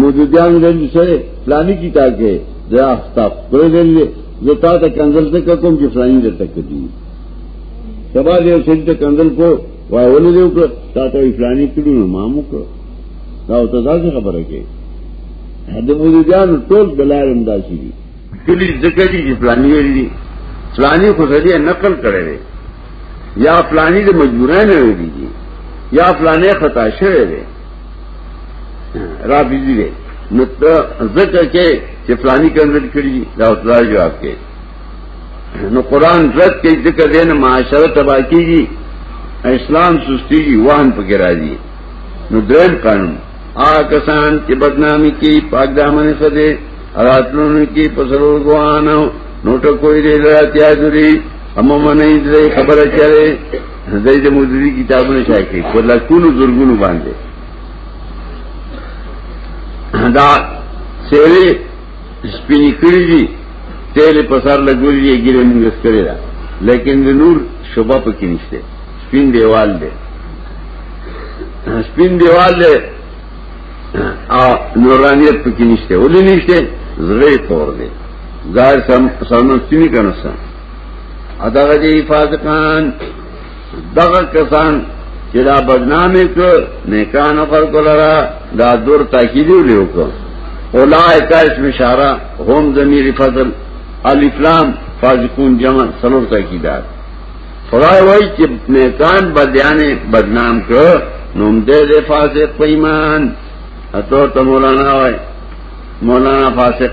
موجودیان دې سره پلاني کیتا کې دا اختاف کوي دې زه تا ته کنزل څه کوم چې فلاني دې تک دي سبا دې سړي ته کنزل کو وای ولې دې وکړه تا ته فلاني کړو نو ما مو کړو دا او ته دا خبره کې د موجودیان ټول بلارم داسي دي کلی ذکر دي چې فلاني ویلي دي فلاني خو دې نقل کړي دي یا فلاني د مجبورانه ویلي دي یا فلانه خطا شوی دی رافضی دی نو ته ذکر کې چې فلانی کنورټ کړی دا خدای جواب کې نو قران رد کې ذکر دین معاشره تبا کیږي اسلام سستیږي وان پکې راځي نو دریم قانون آ کسان چې بدنامي کې پاک دامن خده راتلون کې پسرو ګوانو نو ټکوې دې لاتیا دوري هم منې دې خبره چره دای د مودودی کتابونه شای کړي په لکونو زورګونو باندې دا سیری سپینی کړی دي تیل په سر لګولې یې ګیره موږ سره ده لیکن د نور شوبه پکې نشته سپین دیوال دی سپین دیوال دی او نورانیت پکې نشته ولې نشته زړه تور دی ظاهر سم سم سپینی کنه سم ادغه دی فاسقان دغه کسان چې دا بدنامي کو نیکان خلق لرا دا دور تاکید لیو کو اولائک اسم اشاره هم ضمیر فضل الف لام فاسقون جمع سلور تاکیدات خدای وای چې نیکان بدیانه بدنام کو نوم دې دې فاسق پیمان اته ته مولانا وای مولانا فاسق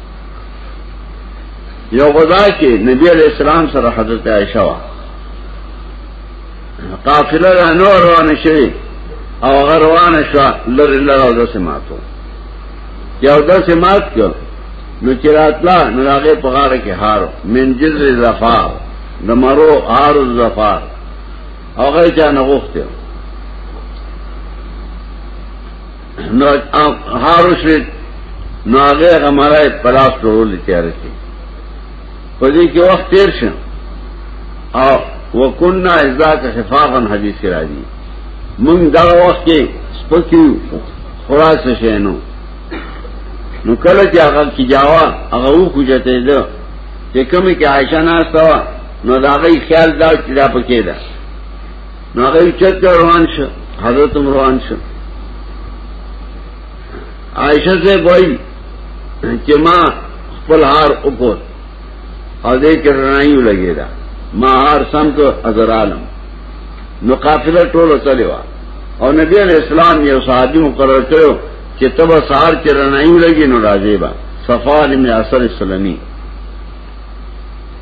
یو غدا کې نبی علیہ السلام سره حضرت عائشہ وا قافله را نور روانه شوی او غروانه شو لری لره د سماتو یو د سمات کو نو چراتلا نو هغه په غاړه کې هارو من جزر زفار د مرو هار زفار هغه چا نه غوښته نو هارو شوید نو هغه هغه مړای پلاس ټول تیار کړي په دې کې وخت تیر شو او وکنا اذا خفافا حدیث کې راځي مونږ دا وخت کې سپکیو خلاص شینو نو کله چې هغه کی جاوا هغه و کوجته ده چې کومه کې عائشہ ناشتا نو دا غي خیال دا چې دا پکې ده نو هغه چت روان شه حضرت روان شه عائشہ سے وای چې ما خپل هار وکړ او دې کې رڼایو لګی دا ما هار سم کو حضر عالم نو قافله ټول چلے وا او نبی علیہ السلام یو صحابي مقرر کړو چې تب سار چې رڼایو لګی نو راځي با صفا لمن اثر اسلامي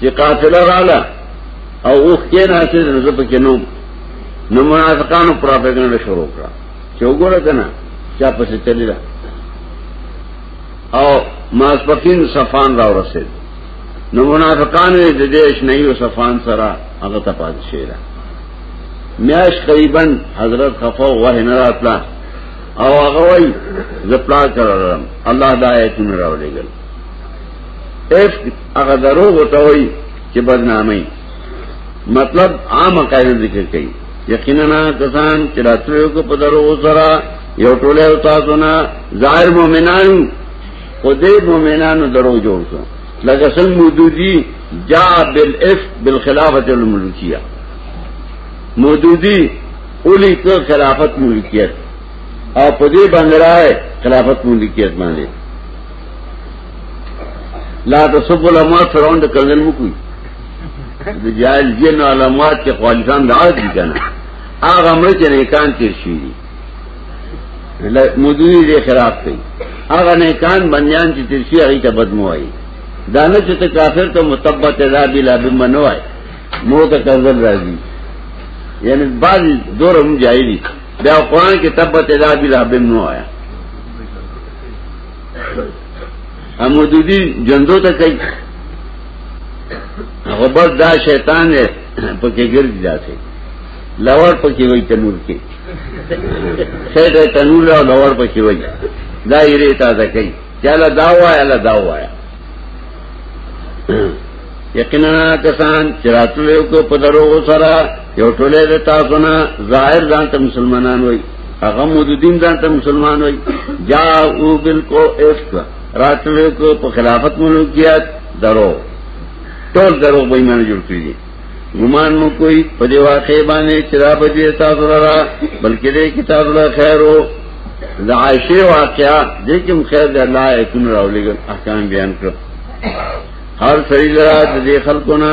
چې قافله رااله او اوخ کې نه چې نه زپ کې نو نو منافقانو پروپاګاندا شروع کړه چې وګوره کنه چا پسې چلی دا او ماسپخین صفان را ورسید نو منافقانو د دیش نه یو صفان سره هغه ته پاتې شي میاش قریبا حضرت خفا وه نه راتلا او هغه وای زپلا کړم الله دا آیتونه راولېګل اف هغه دروغ ته وای چې بدنامي مطلب عام قاعده ذکر کړي یقینا کسان چې راتلو کو په درو سره یو ټوله او تاسو نه ظاهر مؤمنان خو دې مؤمنانو درو جوړ کړ لکه سن مودودی جا بالاف بالخلافه الملکیه مودودی اولی تو خلافت ملکیت او په دې باندې راي خلافت ملکیت باندې لا تصب الاموات فرعون د کلن مو کوي د جاهل جن علامات کې خالصان د عاد دي کنه هغه مړ چې نه کان تیر شي مدوی دې خراب کړي هغه نه کان بنیان چې تیر شي هغه ته بدمو وایي دانه چې ته کافر ته متبت لا بلا بمنو وایي مو ته کنزل راځي یعنی بعض دور هم جایلی بیا قرآن کې تبت لا بلا بمنو وایي امودودی جندو ته کوي هغه بس دا شیطان دی پکې ګرځي داسې لور پکې وای تنور کې سیده تنور او لور پکې وای دا یې ری تازه کوي چاله دا وای الله دا وای یقینا کسان چراتلو کو په دروغ سره یو ټوله د تاسو نه ظاهر ځان ته مسلمانان وای هغه مود دین ځان ته مسلمان وای جا او بالکو افک راتلو کو په خلافت ملکیت درو ټول درو به ایمان جوړ کړی ګمان مو کوئی په دی واقع باندې چې را بجې تاسو را بلکې دې کتاب له خیرو د عائشه واقعا دې کوم خیر د الله ایتون راولېګل احکام بیان کړ هر سړي لرا د خلکو نه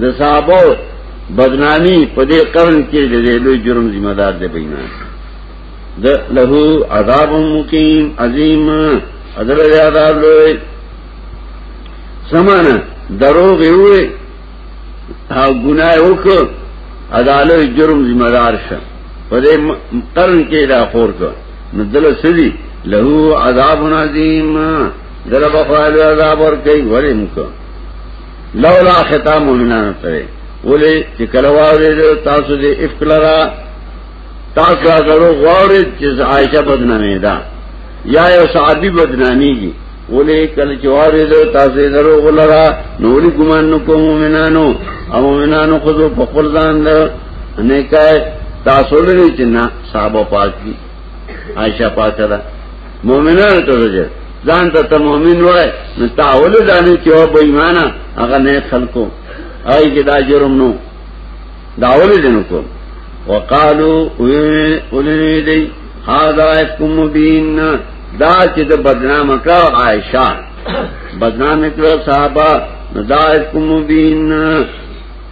د صحابه بدنامی په دې قرن کې د دې لوی جرم ذمہ دار دی بینه د له عذاب مقیم عظیم اذر عذاب لوی سمانه دروغ وي او ګناه وکړه اداله جرم ذمہ دار شه په دې قرن کې دا خور کړ نو دل سړي له عذاب عظیم دغه بخوال عذاب ور کوي ورې موږ لولا خطاب مومنانو ته ولې چې کله واورید تاسو دې افکلرا تاسو غواړو غواړي چې عائشہ بدنامي ده یا یو صحابي بدناميږي ولې کله چې واورید تاسو دې درو غلرا نو ولې ګمان نو کوم مومنانو او مومنانو خو په خپل ځان نه کای تاسو لري چې نه صحابه پاک دي عائشہ پاک دا مومنان ته زجر ځان ته ته مومن وای نو تا اول ځانې چې او بې ایمانه هغه نه خلکو آی کې دا جرم نو دا اول دینو کو وقالو اولې دې هاذا اسکم مبین دا چې د بدنام کړه عائشہ بدنام کړه صحابه نو دا اسکم مبین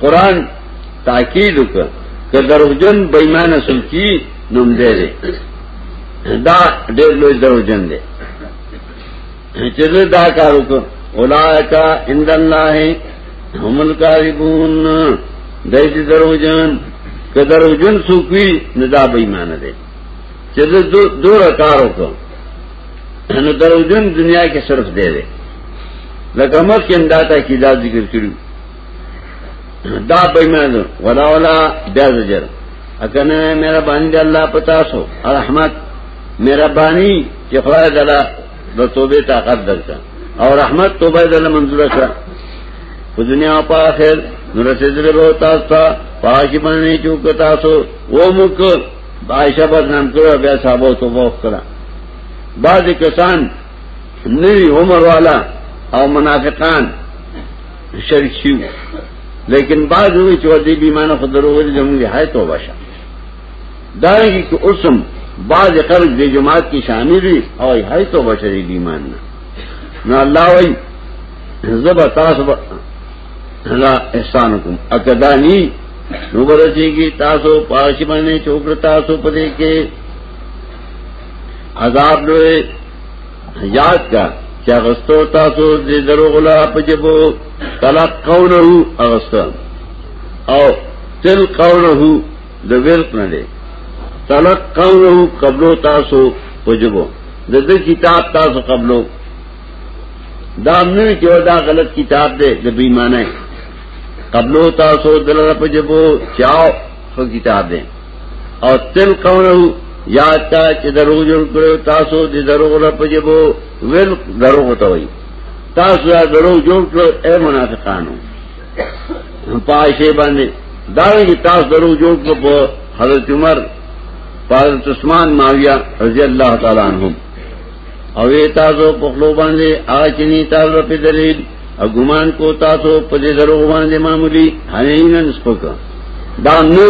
قرآن تاکید وکړ که دروغجن بېمانه سوچي نوم دی دی دا ډېر لوی دروغجن دی چې دا کار وکړ اولائک عند الله هم الکاذبون دای چې دروغجن که دروغجن سوچي نه دا بېمانه دی چې دوه کار وکړ نو دروغجن دنیا کې صرف دی دی لکه مخکې دا تا کې دا ذکر کړو دا بېمانه ده ولا ولا بیا زجر اکنه میرا باندې د الله پتا سو رحمت میرا باندې چې خدای تعالی د توبه طاقت درته او رحمت توبه دل منظور کړه په دنیا او په آخرت نور سجل به تاسو ته پاکی باندې چوک تاسو و مک عائشہ بدنام کړو بیا صاحب توبه وکړه بعض کسان نوی عمر والا او منافقان شرک شي لیکن بعض وی چې ور دي بیمانه خو درو وري زموږ هاي توبه شه دا یی چې اوسم بعض خلک د جماعت کې شامل وي او هاي توبه شري بیمان نه نو الله وی زبر تاسو لا احسانکم اکدانی نو برسیږي تاسو پاش باندې چوکړه تاسو پدې کې عذاب لوی یاد کا چې اغستو تاسو دې دروغ لا پجبو طلاق قونه اغستو او تل قونه د ورق نه دی طلاق قونه قبلو تاسو پجبو د دې کتاب تاسو قبلو دا نه چې دا غلط کتاب دی د بېمانه قبلو تاسو دلته پجبو چاو خو کتاب دے او تل قونه یاد تا چې دروغ جوړ کړو تاسو دې دروغ را پجبو ویل دروغ ته وای تاسو دا دروغ جوړ کړو اے منافقانو پاشه باندې دا وی تاسو دروغ جوړ کړو په حضرت عمر حضرت عثمان معاویہ رضی اللہ تعالی عنہم او اے تاسو په خلو باندې آچنی تاسو په دلیل او ګمان کو تاسو په دې درو باندې معمولی هنینن سپک دا نو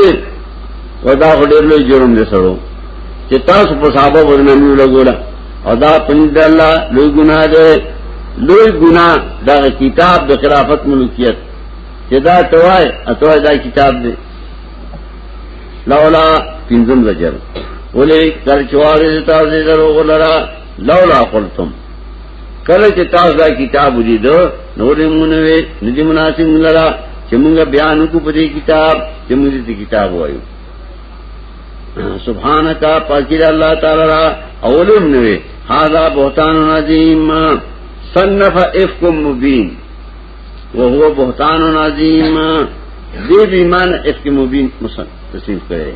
ودا ډېر لوی جرم دې سره چې تاسو په صحابه ورنه نیو لګولا او دا پنځ الله لوی ګناه ده لوی ګناه دا کتاب د خلافت ملکیت چې دا توای اتوای دا کتاب دې لولا پنځم زجر ولې کله چې واره تاسو دې درو غلرا لولا قلتم کله چې تاسو دا کتاب ولیدو نو دې مونږ وې ندی مناسب لرا چې مونږ بیان کو په دې کتاب چې مونږ دې کتاب وایو سبحانك پاکی الله تعالی را اولم نوې هاذا بهتان عظیم صنف افکم مبین وهو بهتان عظیم دې بیمان افک مبین مسلم تسلیم کړي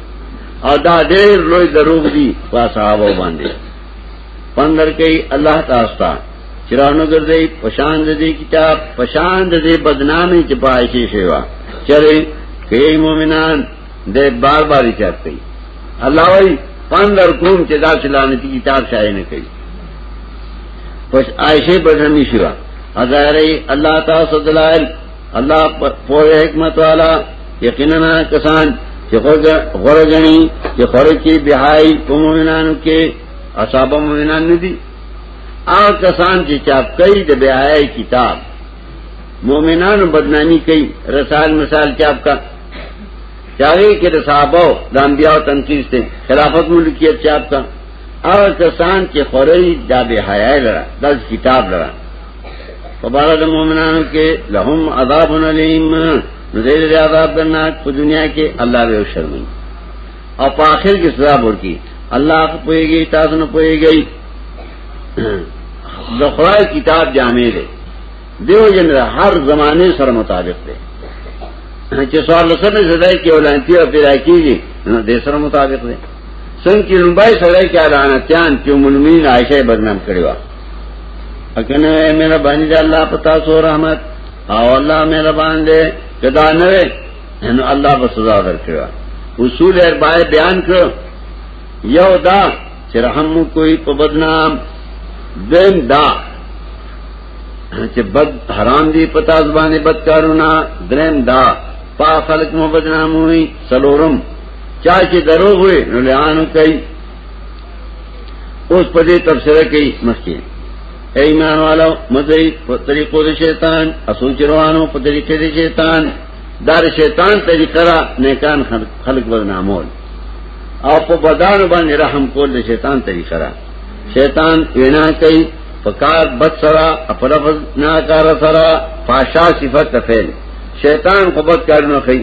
او دا ډېر لوی دروغ دي په صحابه باندې پندر کې الله تعالی ستا چرانو ګرځي پشان دې کتاب پشان دې بدنامي چې پایشي شیوا چرې کې مؤمنان دې بار بار چاته الله وای پندر کوم چې دا چلانتی کتاب شای نه کوي پس عائشه بدنامي شیوا ازاری الله تاسو دلائل الله پوه حکمت والا یقینا کسان چې غره غني چې خره کې بهای په مومنانو کې اصحاب مومنان نه دي آ کسان چې چاپ کوي د بهای کتاب مومنانو بدنامي کوي رسال مثال چاپ کا چاہے کہ صحابہ دامبیا تنقید سے خلافت ملکیت چاپ کا هغه کسان چې خوري دا به حیا لره د کتاب لره په بار د مؤمنانو کې لهم عذاب الیم نو دې دې عذاب درناک په دنیا کې الله به شرمي او په آخر کې سزا ورکړي الله پويږي تاسو نه پويږي د خدای کتاب جامع دی دیو جن هر زمانه سره مطابق دی چې سوال لسنه زده کې ولانتی او پیدا کیږي نو د سره مطابق دی سنگ کی لمبائی سڑے کیا لانتیان کیو ملمین عائشہ بدنام کرے وا اکن ہے میرا بانی دے اللہ پتا سو رحمت او اللہ میرا بان دے کدا نوے انو اللہ پر سزا در کرے وا اصول اربائے بیان کرو یو دا چھ رحم کوئی پا بدنام دین دا چھ بد حرام دی پتا زبان بدکارونا درین دا پا خلق مو بدنام ہوئی سلورم چا چې دروغ وي نو لعانو کوي اوس په دې تفسیر کوي مخکې ایمان والو مزه په طریقو د شیطان اسوچ روانو په طریقې د شیطان دار شیطان طریقه را نیکان خلق بدنامول او په بدن باندې رحم کول د شیطان طریقه را شیطان وینا کوي فکار بد سرا اپرف ناکار سرا فاشا صفت تفیل شیطان کو بد کارنو خیل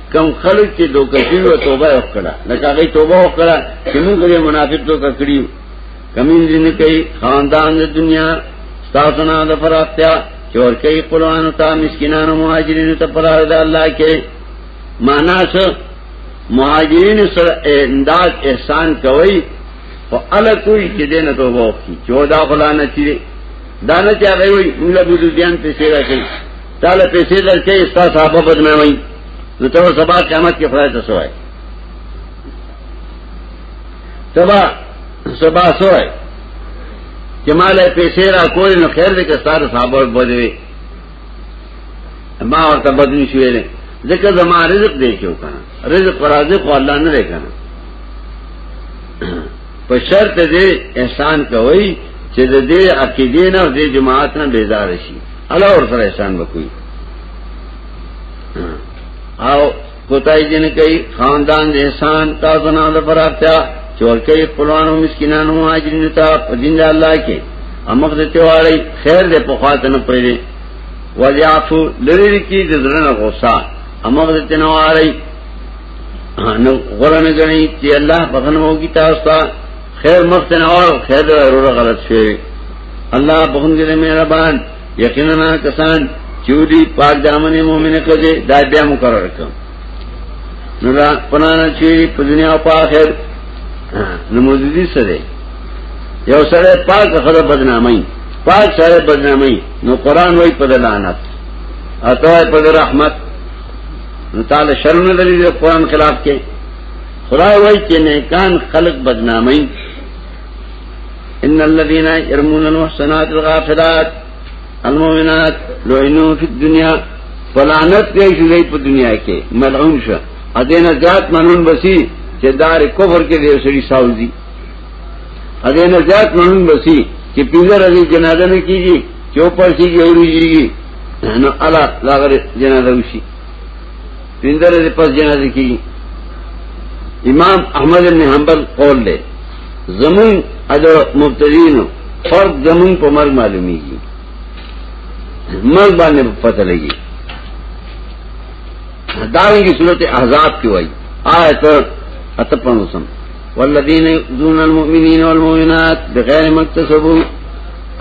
کم خلق چې دوکه شوی او توبه وکړه لکه هغه توبه وکړه چې موږ یې منافق دوکه کړیو کمین دې نه کوي خاندان د دنیا تاسو نه د فراتیا چې ور کوي قران ته مسکینانو مهاجرینو ته پر د الله کې معنا څه مهاجرین سره انداز احسان کوي او الا کوئی چې دې نه توبه وکړي چې دا غلانه چیرې دانه چا غوي مولا بوزو ځان ته سیرا کوي تعالی پیسې درکې استا صاحب بدنامي نو ته سبا قیامت کې خدای ته سوای سبا سبا سوای چې مال پیسې را کول نو خیر دې کې ستاره صاحب بدوي ما ورته بدني شوې نه ځکه زما رزق دې شو کنه رزق پر رزق الله نه دی کنه په شرط دې احسان کوي چې د دې عقیدې نه او دې جماعت نه بیزار شي الله ور سره احسان وکوي او کوتای جن کوي خاندان دې احسان تاسو نه د پراتیا چور کوي قرانو مسکینانو مهاجرینو ته په دین الله کې امغ دې تیوالي خیر دې په خاطر نه پیری ولیعفو لری کی د زړه غوسه امغه تنواری نو غره نه غني چې الله بغنه وږي تاسو ته خیر مخت نه او خیر ضرور غلط شي الله بغنګي دې مهربان یقینا کسان چې دې پاک دامن مؤمن کړي دا بیا مقرر کړ نو را پنانه چې په دنیا او په آخرت نو مزيدي سره یو سره پاک خدای بدنامي پاک سره بدنامي نو قران وای په دلانت اته په رحمت نو تعالی شرم نه لري د قران خلاف کې خدای وایي چې نه کان خلق بدنامي ان الذين يرمون المحصنات الغافلات المؤمنات لعنوا في الدنيا فلعنت کوي شوی په دنیا کې ملعون شو ادینه زیات منون بسی چې دار کفر کې دی سړي ساوځي ادینه زیات منون بسی چې پیزر علی جنازه نه کیږي چو پرسی کی اوری جیگی نو علا لاغر جنازہ وشی پندر دے پس جنازہ کی امام احمد ابن حنبل قول لے زمون ادو مبتدینو فرد زمون پا مرگ معلومی گی مرگ بانے پتہ لگی دارن کی صورت احزاب کی وائی آیت اتپنسم والذین دون المؤمنین والمؤمنات بغیر مکتسبو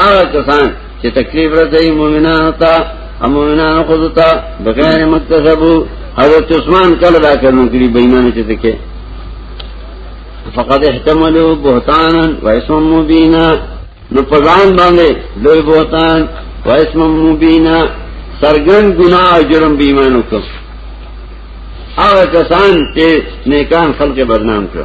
هغه کسان چې تکلیف راځي مؤمنانو ته او مؤمنانو خود ته بغیر مکتسبو حضرت عثمان کله دا کړنو کړی بېمانه چې تکي فقد احتملوا بهتانا واسم مبینا نو پزان باندې لوی بهتان واسم مبینا سرګن ګنا او جرم بېمانه وکړ هغه کسان چې نیکان خلک بدنام کړ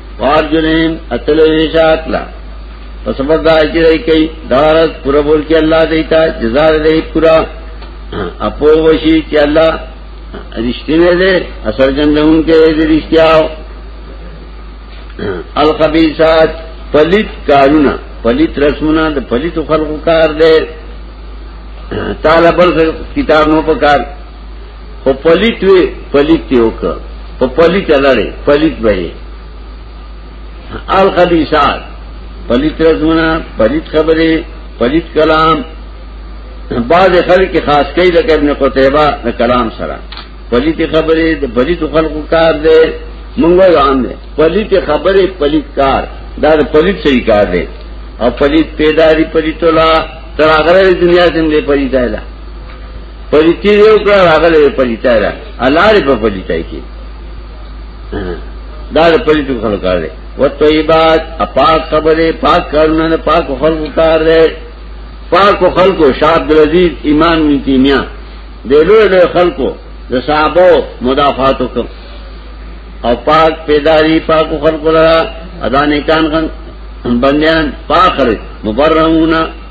وار جنین اتلوی شاکلا پس سبب دا چې راي کوي دارت پورا بول کې الله دیتا جزاء دې پورا اپو وشي چې الله رښتینه دې اثر جنون کې دې رښتیا الخبيثات پلیت کارونه پلیت رسمونه د پلیت خلقو کار دی طالب کتاب نو پکار په پلیت وی پلیت یو ک په پلیت لړې پلیت به ال خدیسات پلیت رزمنا پلیت خبره پلیت کلام بعض خلک خاص کوي د ابن قتیبه د کلام سره پلیت خبره د پلیت خلقو کار دی مونږ یو عام دی پلیت خبره پلیت کار دا د پلیت صحیح کار دی او پلیت پیداری پلیت الله تر هغه دنیا زم دې پلیت دی پلیتی یو کړه راغله پلیتای را الار په پلیتای کې دا د پلیتو خلک کار دی و طیبات اپاک خبره پاک کارونه نه پاک خلکو کار دی پاک خلکو شاه عبد العزيز امام ابن تیمیه د لوی لوی خلکو د صحابه مدافعات وکړ او پاک پیداری پاک خلکو لرا ادا نیکان بندیان پاک خلک مبرهونه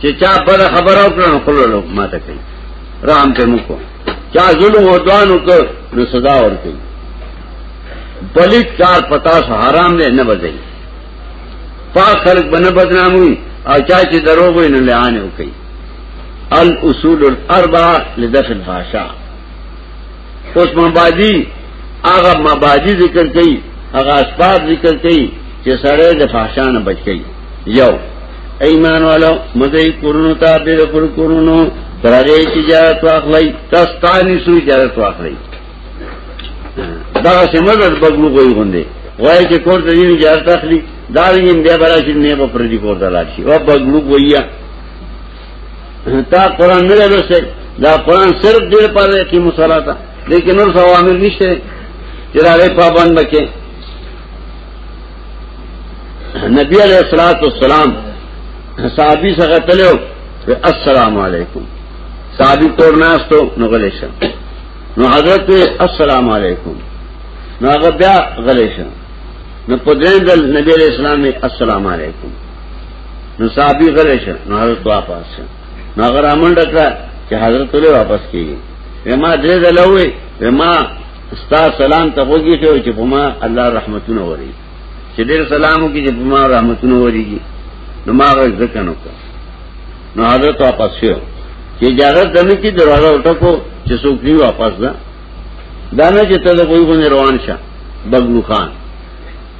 چې چا بل خبره وکړه نو خپل لوک ماته کوي رحم ته موکو چا ظلم او دوان وکړ نو صدا ورته بلیک کار پتا سو حرام نه نه بدای پاک خلق بنه بدناموي او چا چې دروغ وي نو لعانه کوي الاصول الاربعه لدفع الفحشاء اوس مبادی هغه مبادی ذکر کړي هغه اسباب ذکر کړي چې سره د فحشانه بچ کړي یو ایمان والو مزه کورونو ته بیر پر کورونو ترغه تجارت واخلای تستانی سو تجارت واخلای دا سمزه بغلو کوي غوندي وای چې کور ته دې تجارت اخلي دا یې بیا براشي نه په پردي کور ته لاړ شي او بغلو کوي تا قرآن نه لوسته دا قرآن صرف دیر پر دی قیم صلاتا لیکن نور سوامر نشته چراغی پابند بکے نبی علیہ السلام والسلام صحابی سره تلو السلام علیکم صحابی تور ناستو نو غلی شه نو حضرت السلام علیکم نو هغه بیا غلی شه نو په دې ځل نبی علیہ السلام السلام علیکم نو صحابي غلې شه نو حضرت واپس شه نو هغه رامنډ کړه چې حضرت له واپس کیږي وما درې دلوي وما ستا سلام ته وګی ته چې په ما الله رحمتونه وري چې ډېر سلامو کې چې په ما رحمتونه وريږي نو ما غږ ځکه نو کړ نو حضرت واپس شو چې اجازه دنه کې دروازه وټکو چې څوک دی واپس ده دا نه چې ته د کوی غو روان شه بغلو خان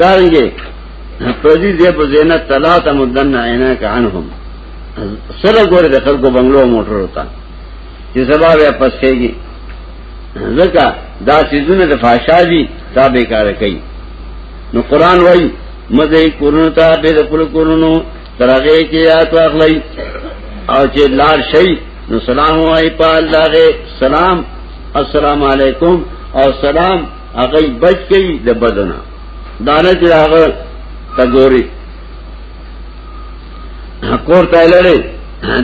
دارنګه پردي دې په زینت طلا ته مدن عینا کانهم سره ګوره د خلکو بنگلو موټر وتا چې سبا بیا پسېږي ځکه دا سيزونه د فحشا دي دا به کار کوي نو قران وایي مزه کورونو ته به د خپل کورونو ترغه کې یاد واخلي او چې لار شي نو سلام وایي په الله سلام السلام علیکم او سلام هغه بچ کی د بدنه دانه چې هغه تګوري کور ته لړې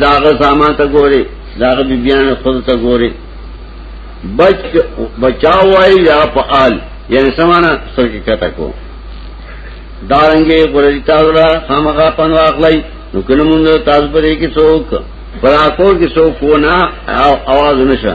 دا هغه سامان ته ګوري دا هغه بیان خود ته ګوري بچ بچاو وای یا فعال یعنی سمانا سر کې کته کو دارنګي ګورې تاسو را خامخا پن واخلای نو کله مونږ تاسو پرې کې څوک پر اکور کې څوک کو نه او आवाज نشه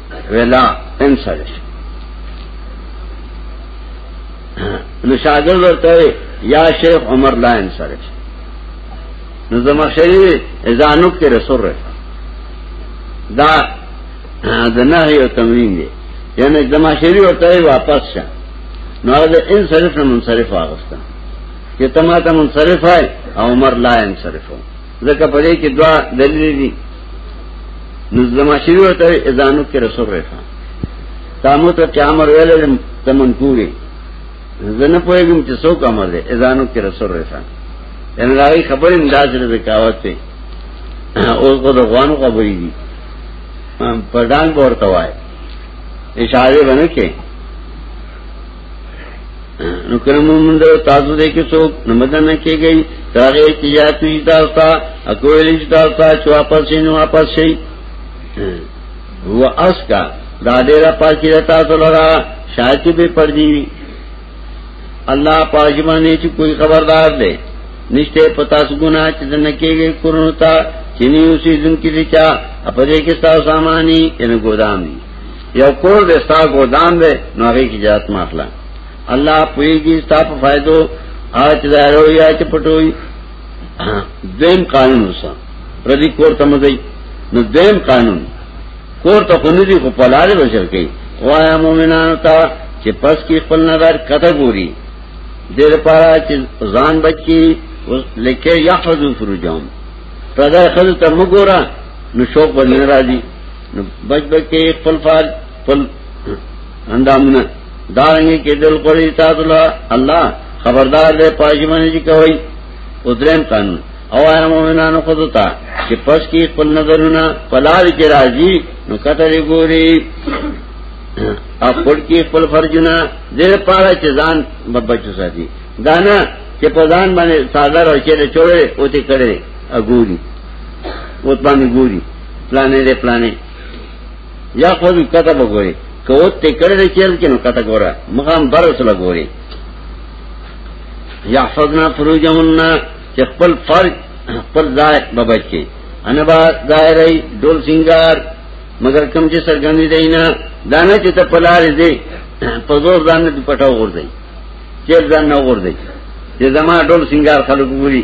ویلا ان سره نو شاګر ورته یا شیخ عمر لا ان سره نو زمخشری ازانوک ته رسول رسول دا د نهي او تمرین دی یعنی زما شری ورته واپس شه نو دا انصرف نه منصرف واغسته چې تماته منصرف وای او عمر لا انصرف وای ځکه په دې کې دوا دلیل دي نو زما شری ورته اذانو کې رسول راځه تامو ته چې امر ویل ته منکوري زنه پوهیږم چې څوک امر دی اذانو کې رسول راځه ان راوي خبرې انداز لري کاوت ته او کو د غوانو خبرې دي پردان ورته وای اشاره باندې کې نو کرم من در تاسو دے کے سوک نمدن کے گئی تاغیر کی جاتو جی داستا اکویلی جی داستا چو واپس شئی نو واپس شئی و اس کا دا دیرہ پاکی دا تاسو لگا شاکی بے پردی وی اللہ پاجمانے چی کوئی خبردار دے نشتے پتا سگنا چی دنکے گئی کرنو تا چنی اسی دن کی دچا اپدے کے ساو سامانی ان گودام دی یو کور دې ستا ګودان دې نوغي کی جات ماخلا الله پویږي ستا په فائدو آج ظاهرو یا چې پټوي دیم قانون وسه ردی کور ته مزي نو دیم قانون کور ته خو ندي خو پلاله بشر کوي وایا مؤمنانو ته چې پس کې خپل نظر کته ګوري دیر پارا چې ځان بچي لیکه یحفظو فروجهم پردای خزو ته مګورا نو شوق باندې راځي نو بچ بچ کې خپل فار خپل اندامونه دارنګي کې دل کوي تاسو الله الله خبردار دې پاجمنه جی کوي او دریم قانون او ایا مومنانو خود ته چې پس کې خپل نظرونه پلار کې راځي نو کته لري ګوري خپل کې خپل فرجونه دې پاره چې ځان بچو ساتي دانا چې په ځان باندې ساده راځي چې چوره او ته کړي اګوري وتبان ګوري پلانې دې پلانې یا خو دې کته وګوري کوت ته کړه دې چیرې کینو کته ګوره مخام بر وسله ګوري یحفظنا فروجهن چې خپل فرج خپل ځای ببچ کی انا با دایره ډول سنگار مگر کم چې سرګندې دینا دانه چې ته پلارې دې په زور ځان دې پټاو ور دی چې ځان نه ور دی چې زما ډول سنگار خلک ګوري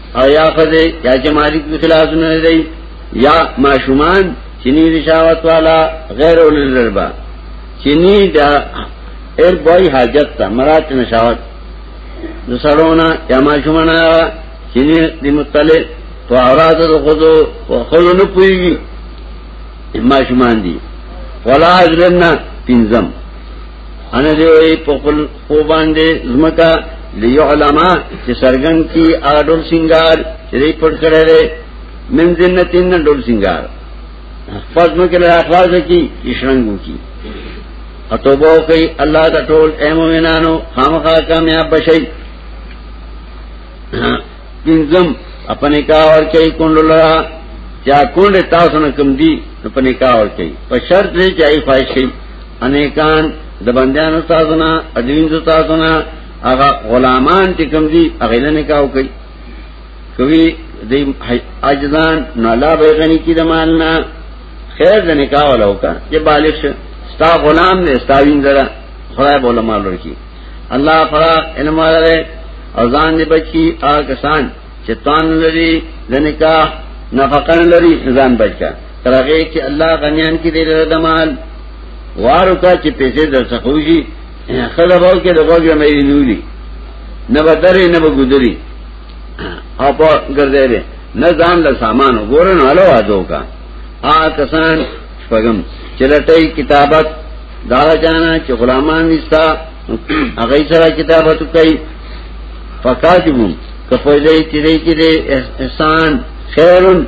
او یا خزه یا چې مالک د خلاص نه دی یا ماشومان چې نی د شاوت والا غیر ولربا چې نی دا ایر بای حاجت تا مراد نه شاوت د سړونه یا ماشومان چې نی د مطلع تو اورات د خودو خودو نه پوي ماشومان دي ولا اجرنا پینزم انا دیوئی پخل او باندې زمکا لیو علما چې سرګن کی اډول سنگار چې پټ کړي لري من جنتین ډول سنگار فرض مو کې اخلاص کی اشرنګو کی اتوبو کوي الله د ټول ايمو وینانو خامخا کامیاب بشي پنځم په نکاح ور کوي کونډو لرا چا کونډه تاسو نه کم دي په نکاح ور کوي په شرط دی چې ای خواهش شي انیکان د بندیانو تاسو نه ادوین تاسو نه هغه غلامان چې کم دي هغه نه نکاح کوي کوي د اجزان نو الله به غني کی د مال نه خیر د نکاح ولوکا چې بالغ شي ستا غلام نه ستا وین زرا خدای بوله مال ورکی الله پرا علم لري او ځان دې بچي هغه کسان چې تان لري د نکاح نفقه لري ځان بچا ترغه چې الله غنیان کې دې لري د مال وارو ته چې پیسې درڅ خوږي خلا باو کې د غوږه مې نوري نه بدرې نه بګذري او په ګرځېره نه ځان له سامان وګورن الو ادو کا آ کسان شپږم چې لټي کتابت دا جانا چې غلامان نشتا هغه سره کتابت کوي فقاجبون کفوزی چې دې کې دې احسان خیرن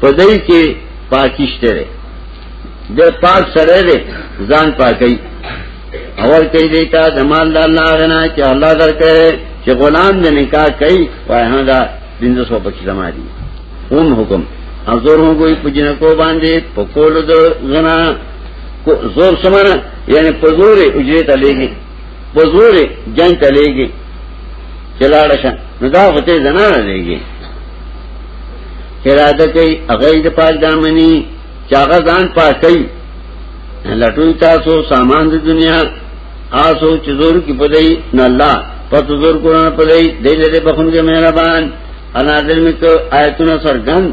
پدای کې پاکشته ده د پاک سره دې ځان پاکي اور کوي دې تا د مال الله غنا چې الله درکې چې غلام دې نکاح کوي وای هغه بنځه سو پکې زما دي اون حکم ازور هو کوئی پجنه کو باندې پکول د زنا کو زور سمانه یعنی پزورې اجرت علیږي پزورې جنگ علیږي چلاړه شه نو دا هته زنا نه لګي اراده کوي هغه د پاک دامني چاغه ځان پاکي لټوي تاسو سامان د دنیا آسو چې زور کې پدای نه الله پس زور کو نه پدای دې دې بخون کې مهربان اناذل مې کو آیتونه سرګن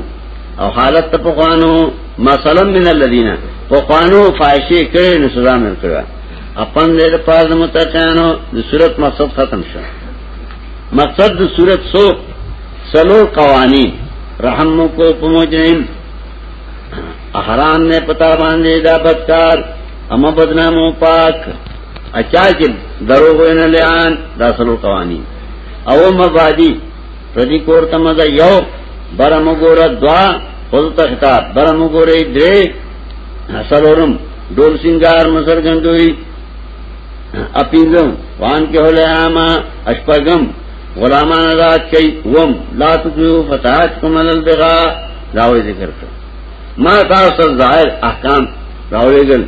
او حالت ته پخوانو مثلا من الذين پخوانو فائشه کړي نو سزا مې کړو اپن دې په پاز متقینو د صورت مقصد ختم شو مقصد د صورت سو سلو قوانین رحم کو پموجنین احرام نے پتا باندھے دا بدکار اما بدنام پاک اچا کے درو ہوئے نہ لے آن دا سلو قوانی او مبادی پردی کور تمزا یو برم گور دعا خود تختاب برم گور درے سلورم ڈول سنگار مسر گندوئی اپیزم وان کے ہو لے آما اشپگم غلامان آزاد کئی وم لا تکیو فتحات کمال البغا دعوی ذکر کر ما تاسو ظاهر احکام راولېګل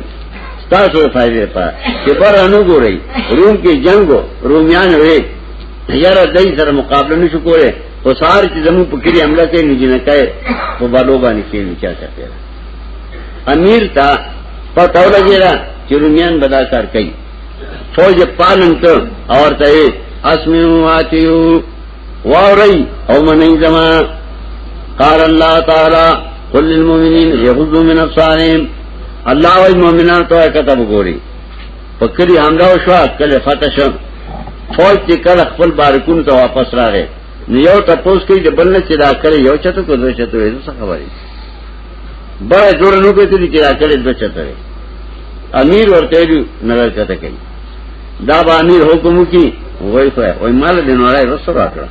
تاسو ته فائدې لپاره چې بر انو ګورئ روم کې جنگو روميان وې یاره دای سره مقابله نشو کولای او سار چې زمو په کړي عمله کوي نه جنہ کوي په بالو باندې کې نه چا چا پیرا امیر تا پته ولګیرا چې رومیان بدا کار کوي فوج پالن ته اور ته اسمیو آتیو واوري او منی زما قال الله تعالی قل للمؤمنین یغضوا من ابصارهم الله وای مؤمنان ته کتاب ګوري پکړي حمله وشو کله فتح شو فوج دې کله خپل بارکون ته واپس راغی نو یو تاسو کې د بل نه چې دا کړی یو چته کو دوه چته وې څه خبرې بڑا جوړ نو کې چې دا کړی دوه چته امیر ورته نه راځه کوي دا به امیر حکم وکي وای خو وای مال دې نه راي رسو راکړه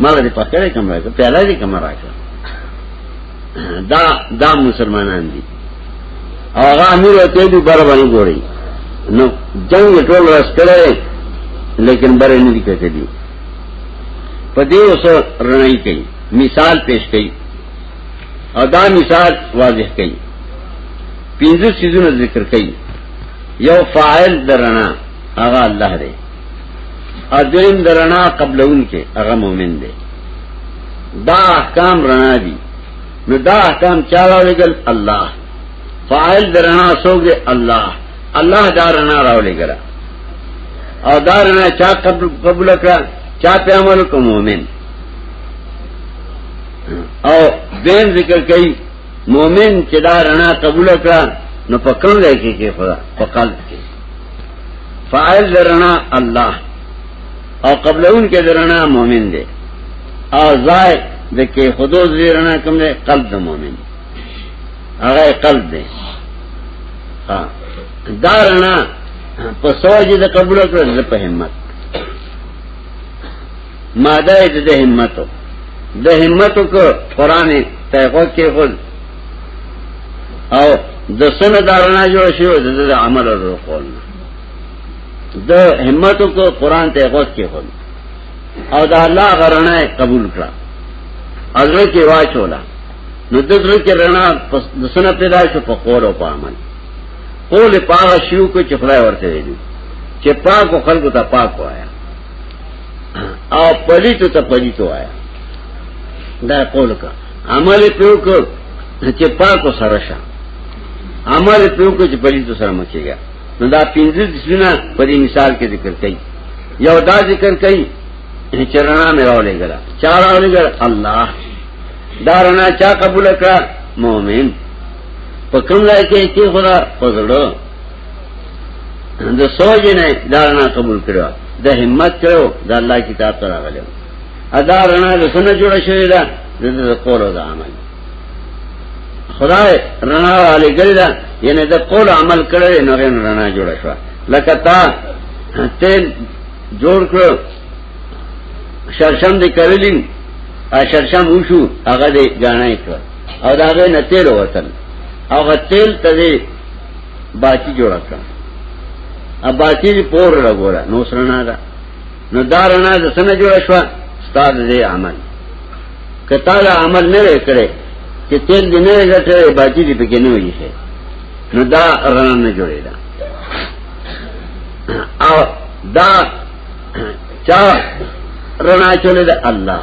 مال دې پکړې کم راکړه پیاله دې کم راکړه دا دا مسلمانان دي هغه امیر ته دې بار باندې ګوري نو جنگ ټول راس کړي لیکن بره نه دي کړی په دې اوس رڼای کوي مثال پیش کوي ادا مثال واضح کوي پینځه سيزونه ذکر کړي یو فاعل درنا هغه الله دی اذن درنا قبلون کې هغه مؤمن دی دا احکام رنا دي نو دا احکام چا راولګل الله فاعل درنا سوګ دی الله الله دا رنا راولګل او دا رنا چا قبول کړه چا په عمل کو مؤمن او دین ذکر کئی مومن چې دا رڼا قبول کړه نو په کوم ځای کې کې خدا په قلب کې فاعل رڼا الله او قبلون کې رڼا مومن دی او ځای د کې خودو ځای رڼا کوم دی قلب د مومن هغه قلب دی ها دا رڼا په سوجي د قبول کړل په همت ماده د د همتو د همتو کو قران ته خو کې خو او د سن دارنا جوړ شو د عمل ورو کول د همتو کو قران ته خو کې خو او دا الله غرنه قبول کړه اذر کې واچولا نو د زړه کې رڼا د سن پیدا شو په قول او په عمل قول پاغه شیو کو چې خدای ورته ویلي چې پاک خلکو ته پاک وایا او پلیتو ته پلیتو آیا دا قول کا عمل پیو کو چې پاکو سره شه عمل پیو کو چې پلیتو سره مکیږي نو دا پنځه ځونه په دې مثال کې ذکر کړي یو دا ذکر کړي چې رڼا مې راولې ګلا چا راولې ګلا الله دا رڼا چا قبول کړه مؤمن په کوم ځای کې چې خدا پزړو د سوج نه دارنا قبول کړو د همت کړو د الله کتاب ته راغلو ادا رڼا د سنت جوړ شوی دا د قول او د عمل خدای رڼا علی ګل دا یعنی د قول عمل کړی نو رڼا جوړ شو لکه تا تیل جوړ کړو شرشم دې کړلین ا شرشم وشو هغه دې غاڼه کړ او دا غي نتیل وتل هغه تیل ته باتی جوړا کړ ا باتی دی پور لګورا نو سرنا دا نو دارنا د سن جوړ شو استاد دې عمل کتا دا عمل نه وکړي چې تیل دې نه لټره باتی دی پکې نه وي شي نو دا رنا نه جوړی دا او دا چا رنا چولې ده الله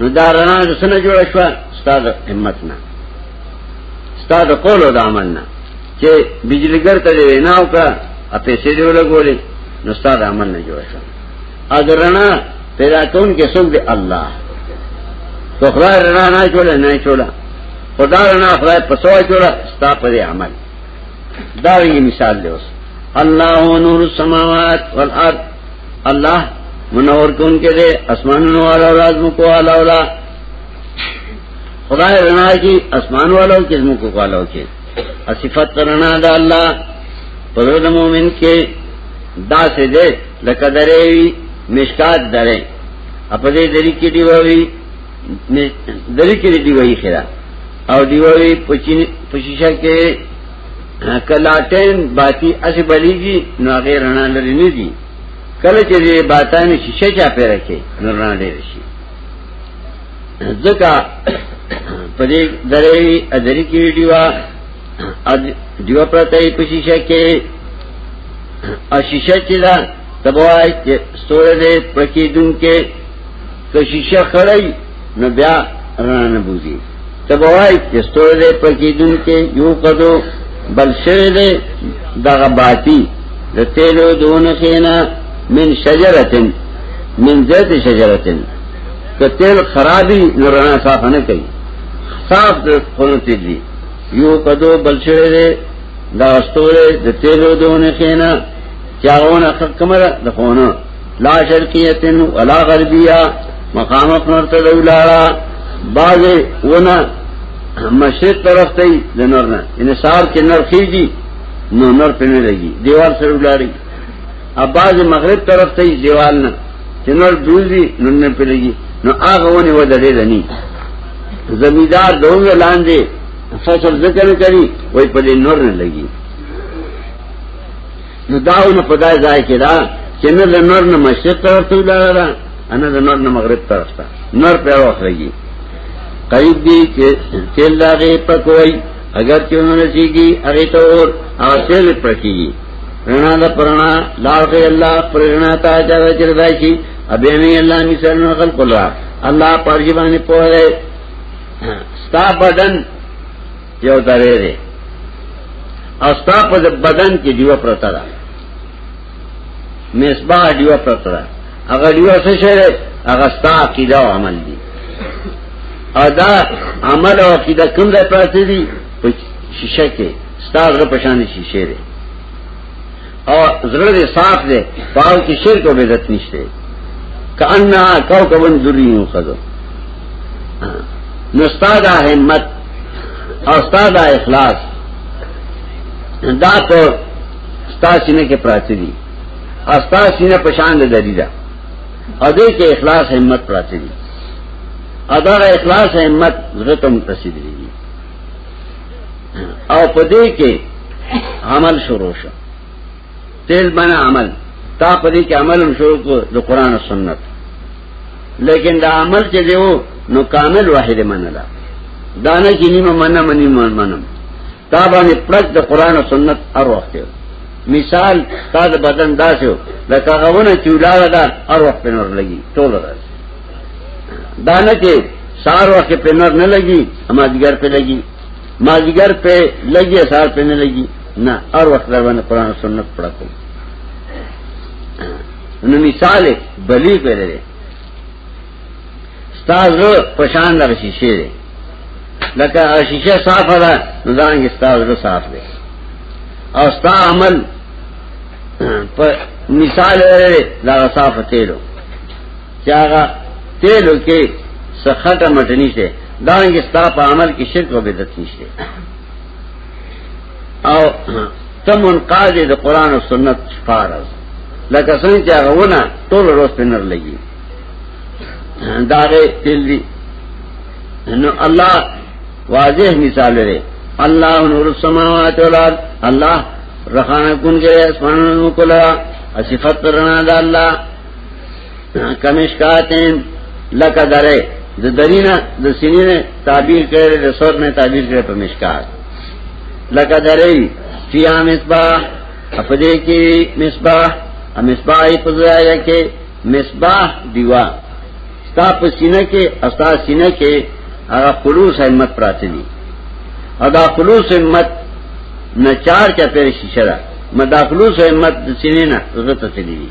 نو دا رڼا د سنه جوړ شو استاد همت نه استاد قول او دامن نه چې بجلیګر ته وینا وکړه ا پیسې دی ولګولې نو استاد عمل نه جوړ شو ا درنا پیدا کون کې څوک دی الله تو خدای رڼا نه جوړ نه جوړ خدای رڼا خدای په سو جوړ ستا په عمل دا یې مثال دی اوس الله نور السماوات والارض الله منور کون کې دې اسمانونو والا او لازم کو والا ولا خدای رڼا کی اسمان والا او کزمو کو والا او کې صفات رڼا د الله په د مؤمن کې دا سه دې لکه درې مشکات درې اپ دې درې کې دی وی درې کې دی وی خیره او دی وی پچینه پشیشه کې کلاټین باتی اسی بلیږي نو غیر رڼا لري نه دي کله چې دې باتانه شیشه چا پیره کې نو رڼا ډېر شي ځکه په دې درې ادري کې دیوا اد دیوا پرته په شیشه کې او شیشه چې دا تبوای چې ستوره دې پکې دونکو که شیشه خړی نو بیا رڼا نه بوزي تبوای چې ستوري دې پر کې دن کې یو قدو بل شوی دې دغه باتی د تیلو دون خینا من شجرتن من ذات شجرتن که تیل خرابی نو رڼا صاف نه کوي صاف د خونو تیل دی یو قدو بل شوی دې دا ستوري د تیلو دون خینا چاونه خکمره د خونه لا شرقیتن ولا غربیہ مقام اپنر تدولارا بعض ونا مشرق طرف تی دنر نا یعنی سار کے نر خیجی نو نر پنے لگی دیوار سر اولاری اب بعض مغرب طرف تی دیوار نا چنر دوزی نر نر پنے لگی نو آغا ونی و دلے دنی زمیدار دونگ لاندے فصل ذکر کری وہی پلے نور نہ لگی نو داونه په دای ځای کې دا چې نه د نور نه مشرق طرف ته ولاړه انا د نور نه مغرب طرف ته نور په وخت راځي قریب دی چې تیل لاغه پکوي اگر چې نور رسیږي هغه ته اور او تیل پکېږي رڼا د پرانا لاغه الله پرانا تا چا چر دای شي ابه نه الله مثال نو خلق الله الله پرجبانه پوهه ستا بدن یو دره دی او ستا په بدن کې دیو پرتا ده مصباح دیو پرتا ده هغه دیو څه شی دی هغه ستا عقیده او عمل دی او دا عمل او عقیده کوم ځای پراته دي په شیشه کې ستا غره پشان شیشه دی او زړه دې صاف دې پاو کې شرک او بدعت نشته کأنها کوكب دري خذو نو استاد همت او استاد اخلاص دا ته استاد سینه کې پراته دي استاد سینه پشان دې دري دا او دې کې اخلاص همت پراته دي ادا اخلاص همت زړه ته متصل دي او په دې کې عمل شروع شو تیز باندې عمل تا په دې کې عمل شروع کو د قران او سنت لیکن دا عمل چې دیو نو کامل واحد منلا دانه چې نیمه منه منی منم تا باندې پرد د قران او سنت هر وخت دی مثال تا د بدن داسو لکه غوونه چولاله دا هر وخت نور لګي ټول راځي دانه کې سار وخت په نور نه لګي اما دیګر په لګي ما دیګر په لګي سار په نه لګي نه اور وخت درونه قران او سنت پڑھا کو نو مثال بلی په لري استاد پشان در شیشه دی لکه شیشه صاف ده نو دا انګ استاد رو صاف دی او ستا عمل په مثال لري دا صاف تیرو چې هغه تیلو کې سخته مټنی شته دا رنګ ستا په عمل کې شرک او بدعت نشته او تم انقاذ د قران او سنت فارز لکه څنګه چې هغه ونه ټول روز په نر لګي داغه تل دي نو الله واضح مثال لري الله نور السماوات والارض الله رخانه کون کې اسمانونو کولا صفات پرنا ده الله کمشکاتین لکه دره د درینه د سینې تعبیر کړي د سر نه تعبیر کړي په مشکات لکه دره فیا مصباح په دې کې مصباح ا مصباح په ځای کې مصباح دیوا ستا په سینې کې او ستا سینې کې هغه خلوص همت پراته دي او دا خلوص همت نه چار چا پیر شیشه ده مداخلوس همت سینې نه زړه ته تللی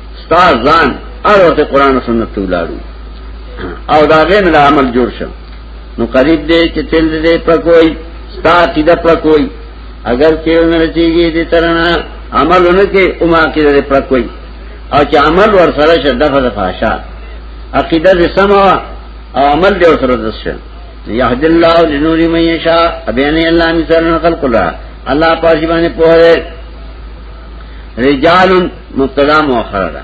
ستا ځان هر وخت قران او سنت ته ولاړو او دا غین له عمل جوړ شو نو قریب دې چې تل دې په کوئی ستا عقیده په کوئی اگر چې نه رچیږي دې ترنا عمل نه کې او ما کې دې په کوئی او چې عمل ور سره شه دغه د فاشا عقیده دې سما او عمل دې ور سره دشه یهد الله لنور من یشاء ابین الله مثال خلق الله الله پاجبانه په رجال مبتدا مؤخر ده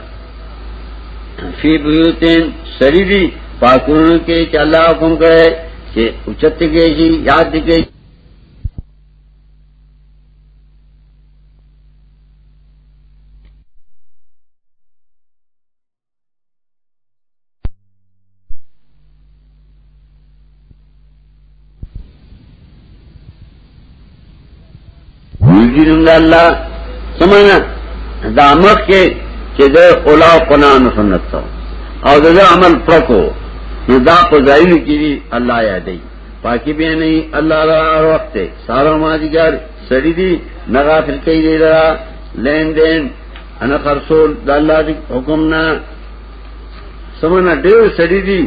فی بیوتین سری دی پاکونو کې چې الله حکم کړي چې اوچت کې شي یاد دي کې وجود الله سمانا دا مخ کې چې د اولا قرآن سنت سو او د عمل پکو نو دا په ځایونو کې دي الله یادې پاکي به نه الله را وخت سارو ماجګر سړی دي نه غافل کوي دی لرا لین دین انا خرصول دا اللہ دی حکمنا سمنا دیر سڑی دی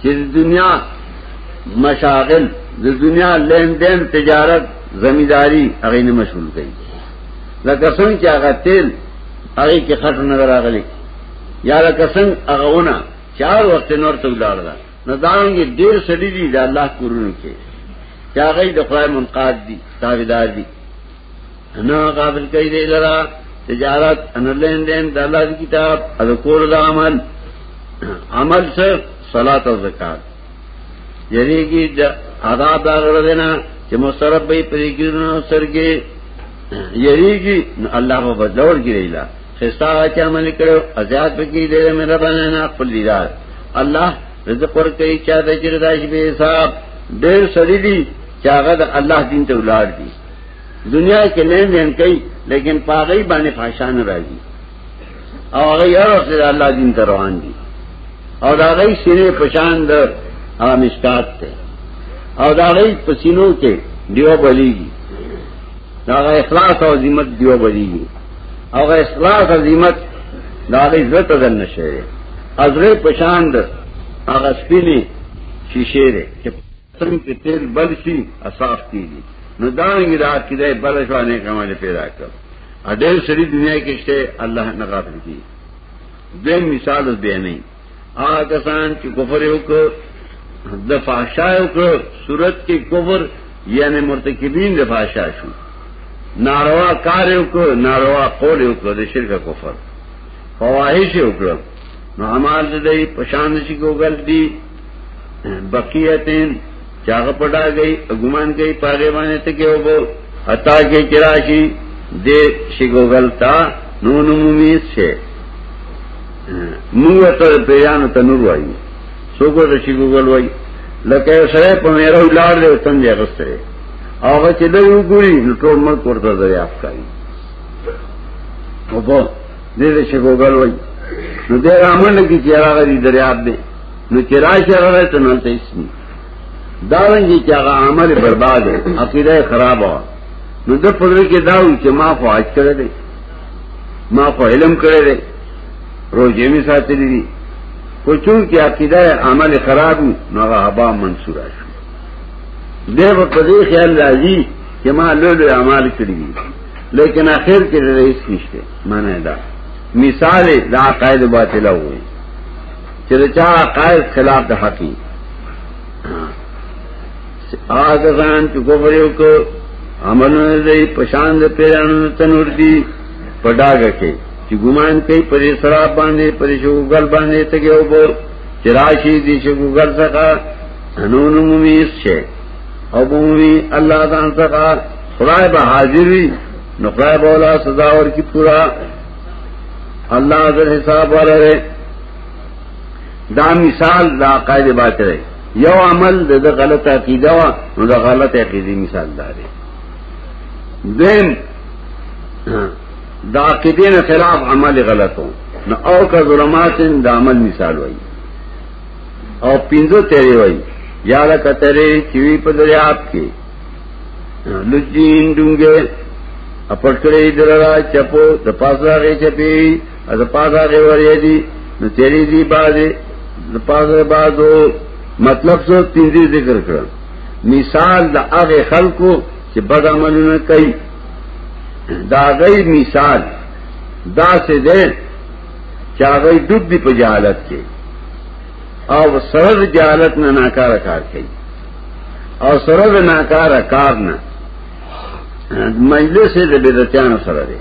چی دی دنیا مشاغل دی دنیا لین دین تجارت زمیداری اغین مشغول گئی لکه څنګه چې هغه تیل هغه کې خټ نه راغلی یا لکه څنګه هغه ونه چار وخت نور ته ولاړ ده نو دانګي ډیر سړي دي د الله کورونه کې چې هغه د خدای منقاد دي تابعدار دي نه قابل کوي دی لرا تجارت ان لین دین د الله کتاب او کور د عمل عمل سره صلات او زکات یری کی د ادا دا غردنا چې مصرف به پریګرنو سرګي یری کی الله په بدلور کې دیلا خستا چې عمل کړو ازاد پکې دې مې ربانه نه خپل دیدار الله رزق ور کوي چې د جرداش به حساب ډېر سړي دي چې هغه د الله دین ته ولار دي دنیا کې لین دین کوي لیکن پاغي باندې فاشان راځي او هغه یو څه الله دین ته روان دي او دا غي سینې پشان د امشکات ته او دا غي پسینو کې دیو بلیږي دا غي اخلاص او عظمت دیو بلیږي او غي اخلاص او عظمت دا غي عزت دن نشي ازره پشان د هغه سپینې شیشه ده څنګه چې تیل بل شي اساس کیږي نو دا رنګ دا عقیده بل شو نه کمال پیدا کړ اډیر سړي دنیا کې شته الله نه غافل دي دیم مثال به نه هغه کسان چې کفر وکړ د فحشا وکړ صورت کې کفر یعنی مرتکبین د فحشا شو ناروا کار وکړ ناروا قول وکړ د شرک کفر فواحش وکړ نو عمال دې پشان شي ګوګل دی بقیتین چاغه پډا گئی ګمان گئی پاګې باندې ته کې وبو عطا کې چراشی دې شي ګوګل تا نو نو ممیز شه موږ ته پیرانو ته نور وایو څوک د شي ګوګل وایي لکه سره په میرو لاړ دی تم دی غسره هغه چې دوی وګوري نو ټول ملک ورته دریافت کوي وبو دې دې شګو ګل وای نو دې رامن کی چې هغه دې دریاب دې نو چې راشه راغی ته نن ته اسمي دا رنګي چې هغه عمل برباد عقیده خراب و نو د پدری کې دا و چې ما خو اج کړی دی ما خو علم کړی دی روزې می ساتلې دي خو چون کې عقیده عمل خراب نو هغه هبا منصور شو دې په دې خیال راځي چې ما لولو اعمال کړی دي لیکن آخر کې رئیس نشته معنی دا مثال د عقاید باطله وي چې دا چا عقاید خلاف د حقي هغه ځان چې کوبر یو کو عملونه دې پشان د پیرانو تنور دي پډاګ کې چې ګمان کوي پرې سرا باندې پرې شوګل باندې ته کې وبو چې راشي دې شوګل څخه انونو ممیز شه او بومي الله تعالی څخه خدای به حاضر وي نو خدای به ولا سزا ورکړي پورا الله زر حساب ورره دا مثال دا قاعده باطل دی یو عمل د غلط عقیده وا نو د غلط عقیده مثال دا دی دین دا عقیده نه خلاف عمل غلطو نو او کا ظلمات د عمل مثال وای او پینځه تیرې وای یا لکه تیرې چې په دریاب کې لجین دونګه اپټکړې درا چپو د پاسه غي چپی از پاسه غي ورې دي نو تیری دي بازه د پاسه بازو مطلب څه تیزی ذکر کړ مثال د هغه خلکو چې بد عملونه کوي دا غي مثال دا څه ده چې هغه ډوب دي په جهالت کې او سره جهالت نه ناکاره کار کوي او سره د ناکار کار نه مجلس د بدعتانو سره دی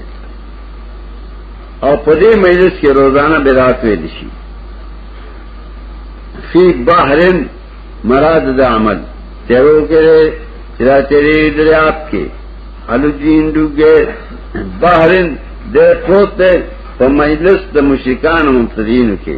او په دې مجلس کې روزانه بدعت ویل شي فی بحرن مراد د عمل تیرو کې چرا تیرې دریاب کې الو جین ډوګه بحرن د پروت په مجلس د مشرکان مبتدین کې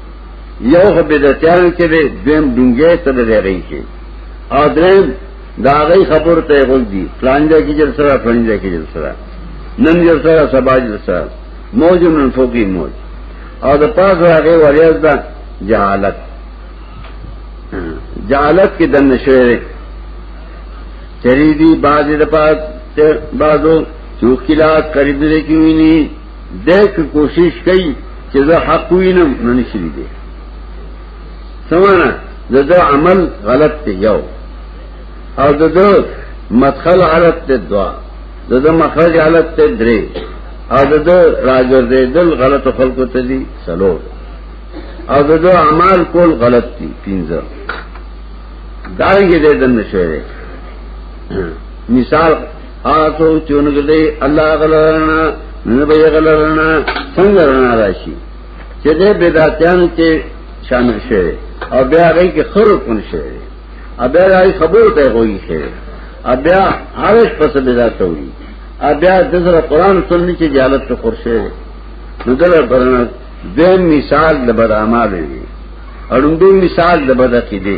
یو خو بدعتیان کې دی دویم ډونګې ته دی غي کې او دریم دا غي خبر ته غوږ دی پلان دی کې جلسه را پلان دی کې جلسه را نن جلسه را سبا جلسه موج من فوقی موج او د پاس راغې وریاض دا جهالت جهالت کې دنه شوی چریدی بازی د پاس بازو چوکیلات قریب دې کې ویني دیکھ کوشش کئی چې زه حق وینم نه نشری دی سمانا د ده عمل غلط ته یو او د ده مدخل غلط ته دوا د ده مخرج غلط ته درې او د ده راګرځېدل غلط خلکو ته دي څلور او د ده اعمال کول غلط دي پنځه دارنګه دې دنه شوی مثال آسو چونګ دے اللہ غلرنا نبی غلرنا سنگ رنا راشی چه دے بیداتیان چه شامل شوه او بیا غی که خر کن شوه او بیا غی خبر تے غوی شوه او بیا عرش پس بیدات ہوئی او بیا دسر قرآن سننی چه جالت تو خور شوه ندر برنا دویم مثال دبر آمال ہوئی اڑنبی مثال دبر عقیده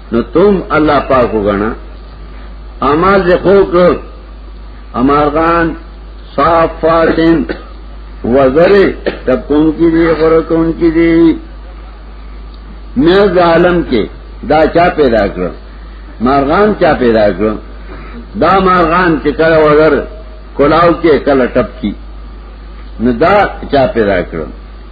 نو تم الله پاک وګڼه اعمال دې خو کړ امارغان صافاتن وزره تپون کی دی غرتون کی دی میز عالم کې دا چا پیدا کړ مارغان چا پیدا کړ دا مارغان چې کله وزر کلاو کې کله ټپ کی نو دا چا پیدا کړ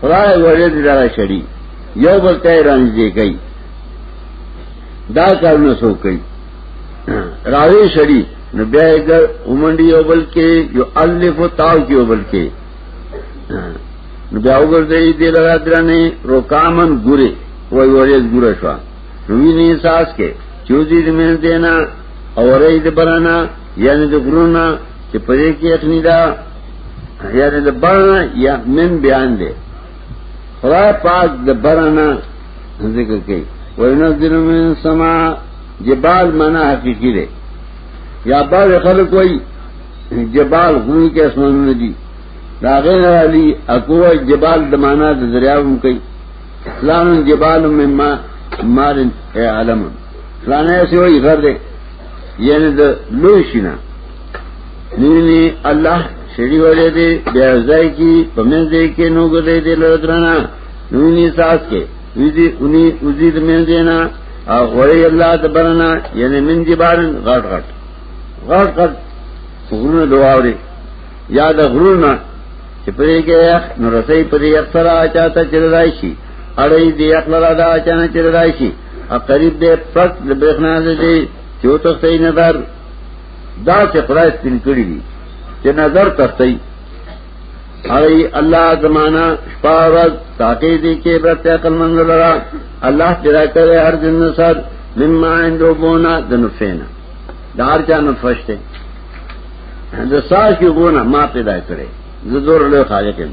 خدای وړې دې دغه شړي یو بل ته رانځي کوي دا کارونه سو کوي راوي شړي نو بیا اگر اومنډي یو بل کې یو الف او تاو کې یو بل کې نو بیا وګرځي دې لرا درنه روکامن ګوري وای وړې ګوره شو نو ویني احساس کې چوزي دې مې دینا اورې دې برانا یعنی د غرونه چې په دې کې یقیني ده یعنی د برنا یا من بیان دی خدای پاک د برنا ذکر کوي ورنذر من سما جبال منا حقیقی دی یا بعض خلک وایي جبال غرونه کې اسمانونه دي دا غیر علی اقوا جبال د معنا د دریاوم کوي فلان جبال مما مارن علم فلانه سوی غر دی یعنی د لوی شینه نیوی الله شری ولې دې بیا ځای کی پمن دې کې نو ګرځې دې لودرانا نونی ساس کې وی دې اونی وزید مې دینا او غړی الله تبرنا یعنی من جبارن غټ غټ غټ غټ غرونه دواوري یا د غرونه چې پرې کې نو رسې پرې اکثره چاته چلای شي اړې دی خپل را دا چانه چې راشي او قریب دې پک د برخنا دې چو تختې نظر دا چې خدای سپین کړی دي چې نظر تختې اړې الله زمانہ شپارز ساکې دي کې برت عقل منځ لرا الله دې راکړي هر جن سر مما اندو بونا د نفینا دار چا نفشته د ساش کې بونا ما پیدا کړې زه دور له خالق یم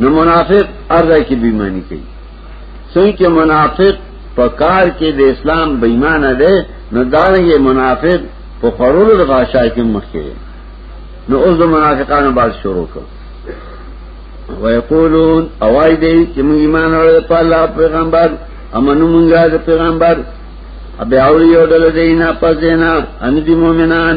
نو منافق ارزه کې بیمانی کوي څنګه چې منافق په کار کې د اسلام بېمانه ده نو دا یې منافق په خورولو د غاشای کې مخ کې نو اوس د منافقانو باز شروع کړ ويقولون اوای دی چې موږ ایمان اورل په الله پیغمبر امنو موږ د پیغمبر ابي اوري اورل دینا پس دینا ان دي مؤمنان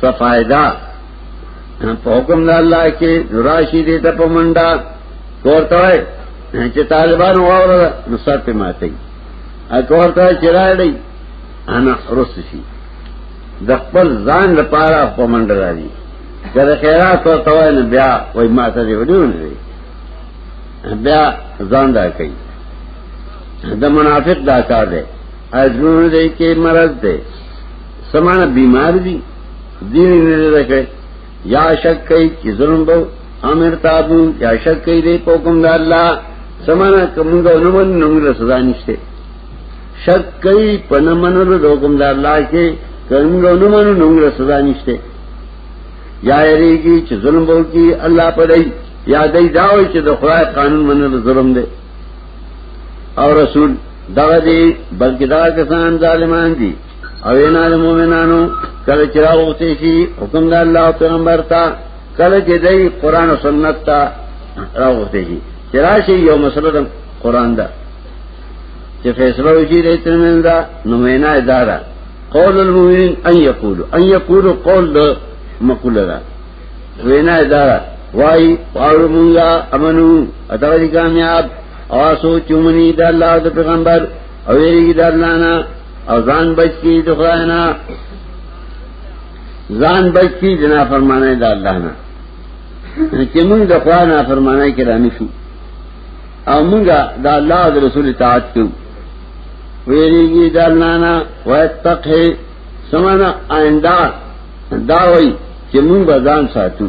سفایدہ په حکم د الله کې راشي دې ته په منډه کوړته وای چې طالبان وره نو سر په ماته یې ا کوړته چې راړي انا رس شي د خپل ځان لپاره په منډه راځي کله خیرات او توای نه بیا وای ماته دې وډیونه بیا ځان دا کوي د منافق دا کار دی اجرونه دې کې مرض دی سمانه بیمار دي دې نه ده کړې یا شک کوي چې ظلم به امر تابو یا شک کوي دې په کوم د الله سمانه کومګو نو من نو له سزا نشته شک کوي په نه منلو د حکم د الله کې کومګو نو من نو له سزا نشته یا یری کی چې ظلم به کی الله پر دی یا دای داوي چې د خدای قانون منلو ظلم دی او رسول دا دی بلکې دا کسان ظالمان دي او وینا د مؤمنانو کله چې راوته شي حکم د الله پیغمبر ته کله چې دای قران او سنت ته راوته شي چې راشي یو مسله د قران ده چې فیصله وشي د ترمن دا نو وینا اداره قول المؤمنین ان یقولوا ان یقولوا قول د مقوله ده وینا اداره وای اور مونږه امنو اتاوی کامیاب او سوچ منی د الله د پیغمبر او یې د الله نه او ځان بچ کی د خدای نه ځان بچ کی د نافرمانی د الله نه چې موږ د خدای نافرمانی کې رانه شو او موږ د الله او رسول اطاعت کوو ویریږي د الله نه واتقه سمانا آئنده دا وایي چې موږ به ځان ساتو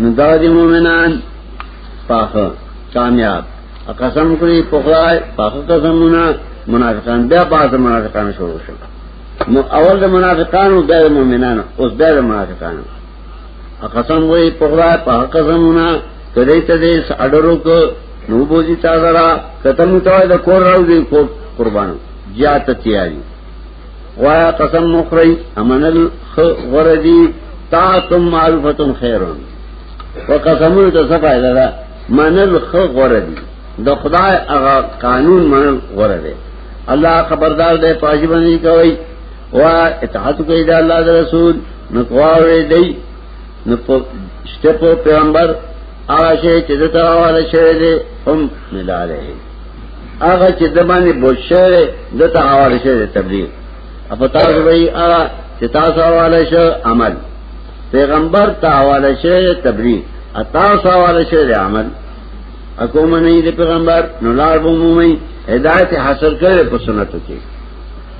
نو دا دي مؤمنان پاخه کامیاب قسم کړی په خدای پاک قسمونه منافقان بیا پاک منافقان شروع شو مو اول د منافقانو د مؤمنانو اوس د منافقانو قسم وای په خدای پاک قسمونه کدی ته دې اډرو کو نو بوزي تا زرا کتم ته د کور راو دې کو قربانو جات تیاری وایا قسم مخری امنل خ غردی تا تم معرفتن خیرون وقسمو ته صفای ده منل خو غره دي د خدای هغه قانون منل غره دي الله خبردار دی پاجي باندې کوي وا اطاعت کوي د الله د رسول نو کوي دی نو په شته په پیغمبر هغه شی چې د تاواله شوی دی هم ملاله هغه چې د باندې بوشره د تاواله شوی تبلیغ اپتاز وی هغه چې تاسو واله شو عمل پیغمبر ته حواله شوی تبلیغ اتا حواله شوی عمل اکوم نه دی پیغمبر نو لار به مومي هدایت حاصل کړي په سنت کې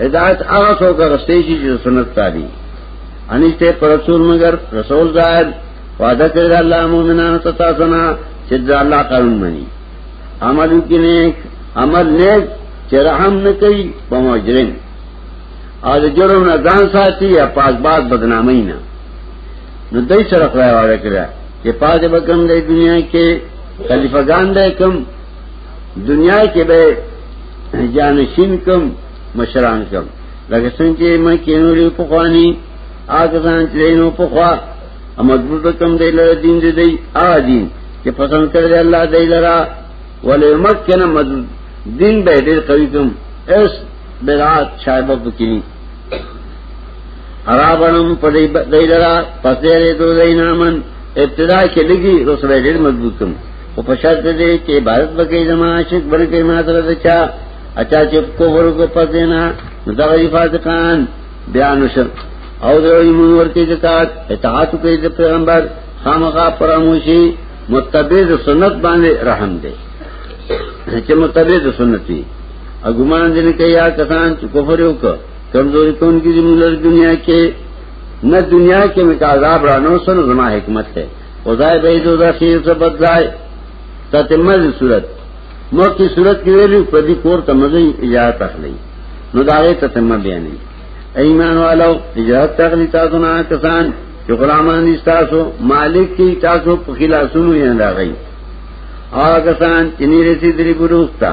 هدایت هغه څوک رسته شي چې سنت تابع انشته پر رسول مگر رسول ظاهر وعده کړی الله مؤمنانو ته تاسو نه چې د الله قانون مني عمل کې نیک عمل نیک چې رحم نه کوي په مجرم او د جرم نه ځان ساتي یا پاس باز بدنامي نه نو دای سره خدای واره کړه چې پاس به کم د دنیا کې خلیفہ ګان ده کم دنیا کې به جانشین کم مشران کم لکه څنګه چې ما کینوري په خواني هغه ځان چې نو په خوا مضبوط کم دی لره دین دی دی آ دین چې پسند کړی الله دی لره ولې مکه نه مضبوط دین به ډېر قوي کوم اس برات شایبه پکینی ارابنم پدی دیلرا پس دیره دو دینامن ابتدا کې لګي رسول ډېر مضبوط کوم او په شرط دې چې عبادت وکړي زما عاشق بل کې ما سره دچا اچا چې کوفر کو پس دینا دا غي فاسقان بیان شر او دې ایمان ورته چې تات اطاعت کوي د پیغمبر خامخا فراموشي متبع سنت باندې رحم دې چې متبع سنت وي اګمان دې نه کوي یا کسان چې کفر وکړ کمزوري کون کی زموږ دنیا کې نه دنیا کې مې عذاب رانو سن زما حکمت ہے خدای به دې دا خیر څه بدلای تتمز صورت مو کی صورت کې ویلو په دې کور ته مزه اجازه تخلی نو دا یې تتمه بیانې ایمان والو اجازه تخلی تاسو نه کسان چې غلامان دي تاسو مالک کی تاسو په خلاصونو یې نه راغی هغه کسان چې نه رسیدلی بروستا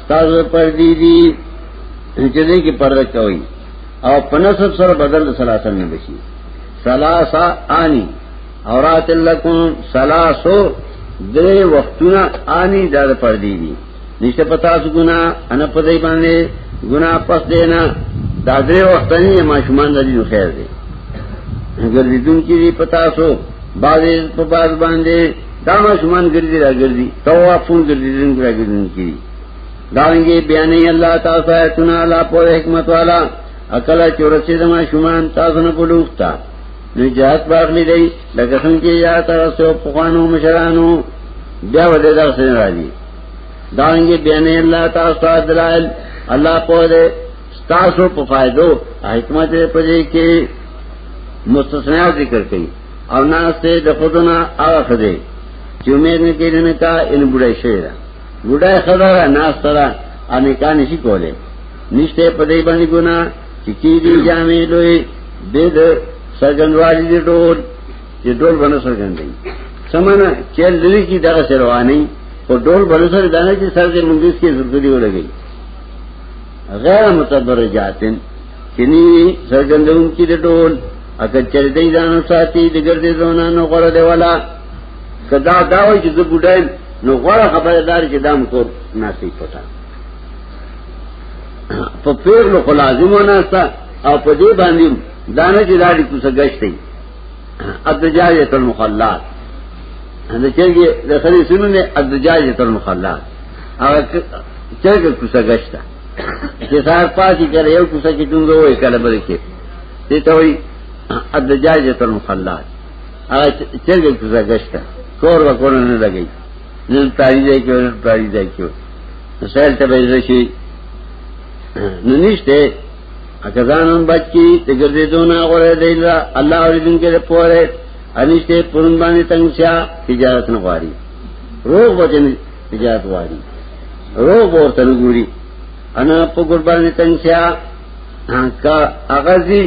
تاسو پر دې دي چې دې کې پرده کوي او پنسب سره بدل سلاسل نه بشي سلاسا آنی اورات لکم سلاسو درې وختونه آنی دا پر دې دي نشته پتا سو ګنا ان په دې باندې ګنا پس دینا دا درې وخت نه ما شومان دې نو خیر دی ګرځیدون کې پتا سو باز په باز باندې دا ماشومان ګرځي را ګرځي توافون ګرځي دین را ګرځي کی دا رنګي بیانې الله تعالی آیتونه الله په حکمت والا عقل چورسي د ماشومان تاسو نه پلوختا نو جهات باغلی دی لکه څنګه یا تاسو په خوانو مشرانو بیا ولې دا څنګه راځي دا رنګي بیانې الله تعالی دلائل الله په دې تاسو په فائدو حکمت په دې کې مستثنا ذکر کړي او ناسته د خودنا هغه خدای چې امید نه کېږي نه کا ان بډای شي دا بډای خدای ناسته را ان کان شي کوله نشته په دې باندې ګنا چې کی دي جامې لوی دې د سرګندوالي دې ټول چې ټول باندې سرګندې سمانه چې لری کی دا سروانه او ټول باندې سره دانه چې سر دې مونږ کې ضرورت دی ولګي غیر متبرجاتن چنی سرګندون کې د ټول اګه چر دې ځان ساتي د ګرځې زونه نو غره دی ولا کدا دا وای چې زه بډای نو غره خبردار چې دام کو ناسي پټا په پیر لو لازم وناستا او په دې باندې دانه چې داړي کوڅه گشتې ادجاجه تل مخلات دا چرګي د خري سنونه ادجاجه تل مخلات او چرګ کوڅه گشته چې سار پاتې کړي یو کوڅه کې څنګه وای کله بل کې دې ته وای ادجاجه تر مخلات هغه چرګ کوڅه گشته کور و کور نه لګي نن تاری دی کې نن تاری دی کې سهل ته به شي نو نشته اکزانم بچ کی تګردې دونه غره دی الله اوریدونکو ته پوره انشته پرون باندې تنگسیا تجارت نه غواړي روغ وجن جات غواړي رو ورته ګوري انا په قرباني تنسیا کا اغازي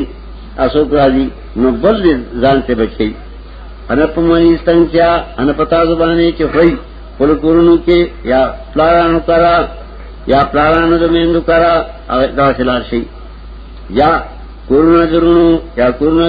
اسو کراځي نو بل ځان ته بچي انا په مونږ تنسیا انا پتا زبانه چې خوي خپل کورونو کې یا پلانو کرا یا پلانو د میندو کرا هغه دا شلار شي یا کورونه درونو یا کورونه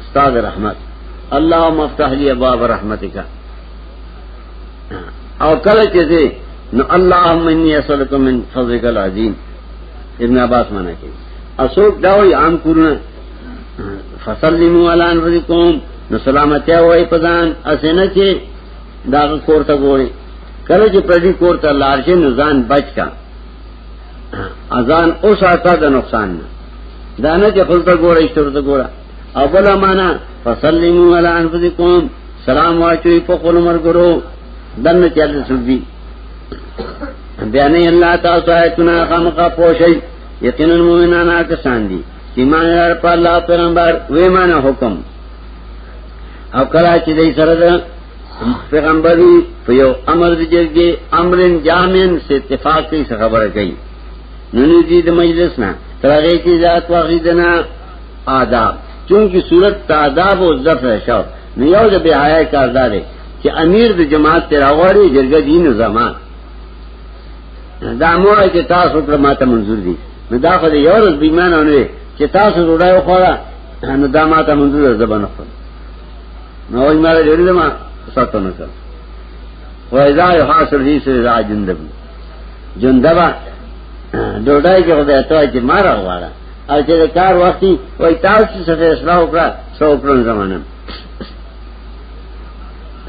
استاد رحمت الله مفتح لی ابواب رحمتک او کله چې دې نو اللهم انی اسالک من فضلک العظیم ابن عباس معنی کوي اسوک دا وی عام کورونه فسلموا علی انفسکم نو سلامتی وای پدان اسنه چې دا کور ته ګوري کله چې پردي کور ته لارشه نزان بچ کا اذان او ساته د نقصان نه دانه چې خپل ته ګوره ایشتر ته ګوره او بل معنا فسلموا علی انفسکم سلام واچوي په خپل مرګرو دنه چل سبي بیان الله تاسو آیتونه خامخا پوښي یقینا مومنان کسان دي چې مان لار په الله پیغمبر وې معنی حکم او کله چې دې سره پیغمبر په یو امر دی جرګه امرن جامن سے اتفاق کی خبره کوي نو نه دي د مجلس نه ترغه کی ذات واخیدنا آداب چونکی صورت تعداب او ذفر شو نو یو د بهای کاردار دی چې امیر د جماعت تر غوړي جرګه دی نو زما دا مور چې تاسو پر ماته منظور دي نو دا خو یو ورځ بیمانه نه چې تاسو روډای خو نو دا ماته منظور ده زبانه خو نو وای مال جوړی دما ساتو نه کړ وای دا یو حاصل هی سره دا جندب جندبا ډوډۍ کې خدای ته چې مار غواړه او چې کار وختي وای تاسو څه فیصله وکړه څو کړن زمانه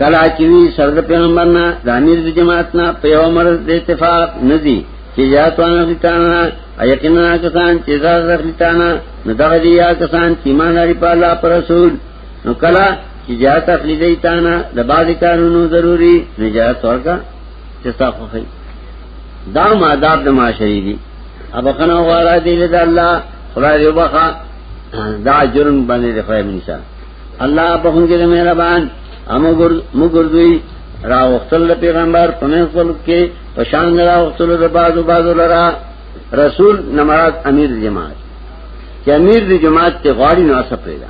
کلا چوی سرد پیغمبر نا دانیر دی جماعت نا پیو مرز دی اتفاق ندی چی جاتوانا خلیتانا ایقینا کسان چی زازر خلیتانا ندغ دی یا کسان چی ماناری پا اللہ پر رسول نو کلا چې جات اخلي دی تانا د بعضی کارونو ضروری نجات ورکا چې تاسو خو دا ماداب د معاشري دي ابا کنه غواړه دی له الله خدای دې وبخا دا جرم باندې د خدای منشا الله په هغه کې مهربان امو ګور مو ګور دوی را وختل پیغمبر پنه خپل کې پشان را وختل د بازو بازو لرا رسول نمرات امیر جماعت چې امیر د جماعت ته غاړي نو اسه پیدا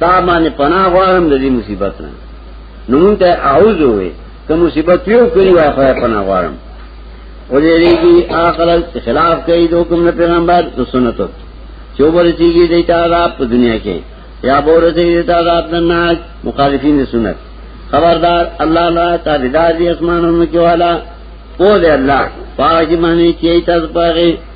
تا باندې پناه غواړم د دې مصیبت نه نو مونږ ته اعوذ وې که مصیبت یو کړی وای خو پناه غواړم او دې ریږي اخر خلاف کوي د حکم نه پیغمبر د سنتو چوبر چیږي د تعالی په دنیا کې یا بور دې د تعالی د ناج مخالفین د سنت خبردار الله لا تعالیدار دي اسمانونو کې والا او دې الله پاجي باندې چې تاسو پاره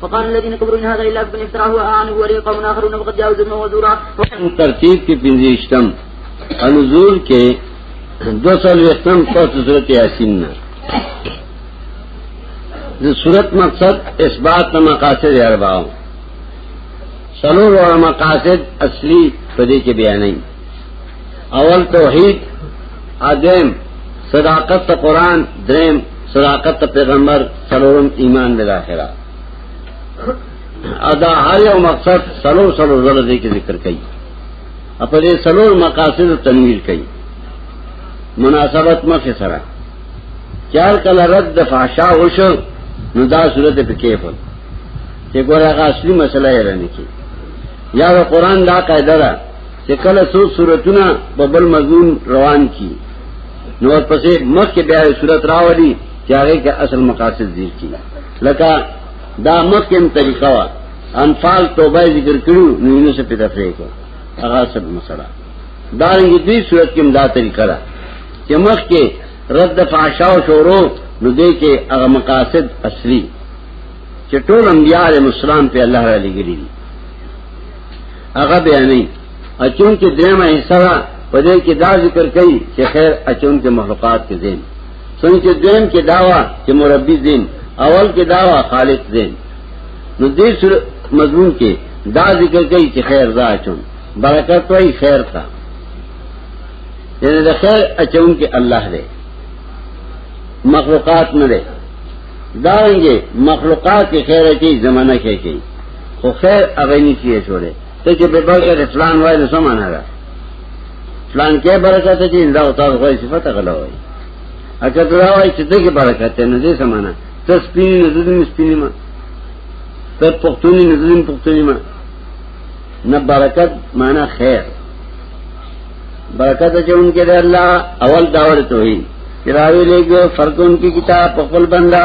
فقال الذين كبروا ان هذا الا بن افتراه واعانه ولي قوم اخرون وقد جاءوا ظلما وزورا ترتیب کې پنځشتم انزول کې دو سال وختم په صورت یاسین نه د صورت مقصد اثبات مقاصد اربعه سلور مقاصد اصلي په دې کې بیانې اول توحید ادم صداقت قرآن درم صداقت پیغمبر سلورم ایمان بالآخرہ ادا هر یو مقصد سلور سلور زره دې کې ذکر کړي په دې سلور مقاصد تنویر کړي مناسبت مخه سره چار کله رد د فحشا وشو نو دا صورت په کیف چې ګوره هغه اصلي مسله یې رانه کی یا قرآن دا قاعده ده چې کله څو صورتونه په بل مضمون روان کی نو پسې مخ کې بیا صورت راوړي چې هغه کې اصل مقاصد ذکر کی لکه دا مخ کې طریقه وا انفال توبه ذکر کړو نو یې څه په تفریح کو هغه سب مسله دا یې دې صورت کې دا طریقه ده چې مخ کې رد فحشا او شورو نو دې کې هغه مقاصد اصلي چې ټول انبيار مسلمان په الله را لګري هغه بیانې اچون کې دیمه حصہ په دې کې دا ذکر کړي چې خیر اچون کې مخلوقات کې زین څنګه چې دین کې داوا چې مربي زین اول کې داوا خالق زین نو دې مضمون کې دا ذکر کړي چې خیر ذا اچون برکت وای خیر تا یعنی د خیر اچون کې الله دې مخلوقات نه دې داونګي مخلوقات کې خیر اچي زمانہ کې کې خو خیر هغه نه کیه شوړې ته چې په بل کې فلان وای نو سمانه را فلان کې برکت دې دا او تاسو غوښتي صفته غلا وای اګه دا وای چې دغه برکت نه دې سمانه ته سپین نه دې سپین ما ته پښتوني نه دې پښتوني ما نه برکت معنا خیر برکت چې انکه دې الله اول داور توحید چراوی لګو فرقون کی کتاب په خپل بندا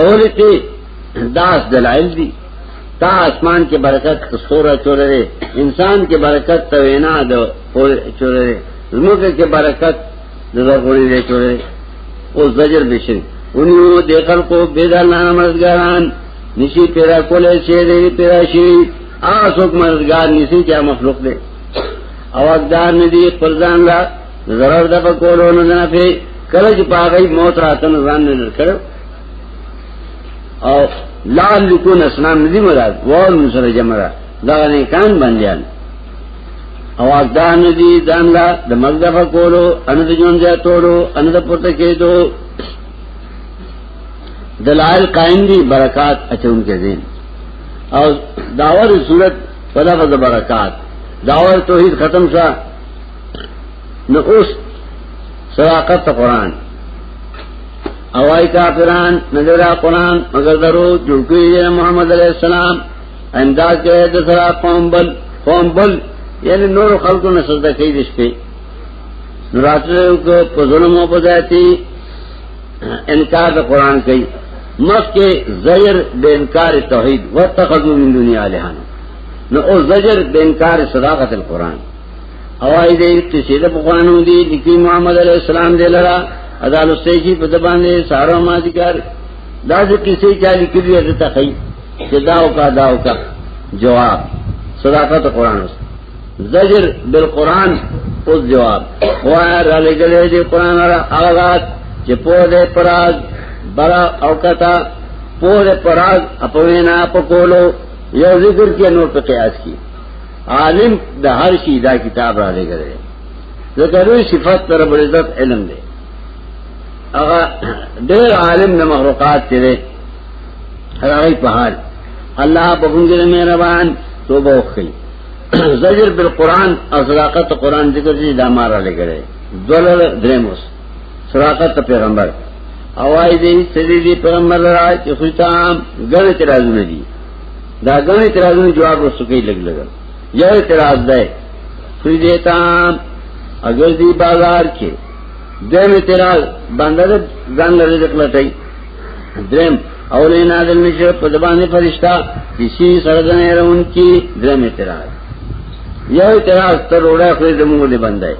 اول کې داس دلائل دي تا اسمان کې برکت سورہ چورره انسان کې برکت ته وینا ده پور چورره زموږ کې برکت د زغوري دې چورره او زجر بشي اونیو د خلکو بيدار نه مرزګاران نشي پیرا کولای شي دې پیرا شي آسوک مرزګار نشي چې مخلوق دې اواز دار ندي پرځان لا ضرر د پکولو نه نه پی کله چې پاغی موت راته نه ځان نه کړو او لال لکون اسلام ندی مراد وال سره جمره دا نه کان باندې او اقدان دی دان لا د مغدف کولو ان د جون ځای توړو ان د پورته کېدو دلائل قائم دی برکات اچون کې دین او داور صورت پدغه برکات داور توحید ختم شوه نو اوس صداقت ته قران اوای کافران نظر قران مگر درو جوړ کړی محمد علی السلام انداز کې د سره قوم بل قوم بل یعنی نور خلقو نه سجده کوي د شپې راتلو کو په ظلم او په ذاتی انکار د قران کوي مکه زجر د انکار توحید وتخذو من دنیا الہان نو او زجر د انکار صداقت القران او ای دې کسی د بخوانو دی نکی محمد علی السلام دی لرا ادا لسته کی په دبانې سارو ما ذکر دا چې کسی چا لیکلی دی ته خی چې داو کا داو کا جواب صداقت قران است زجر بالقران اوس جواب وایا را لګلې دی قران را هغه چې په دې پراز برا او کتا په دې پراز اپوینا په کولو یو ذکر کې نور په قیاس کې عالم د هر شي دا کتاب را لګره ذکروي صفات تر بل عزت علم دی هغه ډېر عالم نه مخلوقات کړي هغه په حال الله په ګنګره مهربان توبه وکړي زجر بالقران او صداقت قران ذکر دي دا مارا لګره دولر درموس صداقت پیغمبر اوای دې سړي دې پیغمبر راځي خو ته ګل ترازو نه دي دا ځان اعتراضونو جواب ورسوي لګ لګ یو اعتراض ده فری دیتا اگر دی بازار کې دیم اعتراض باندې ځان لري رزق لټای درم اولې نازل نشه په دبانې فرشتہ کسی سره نه راون کی درم اعتراض یو اعتراض تر وړه خو دې موږ نه بندای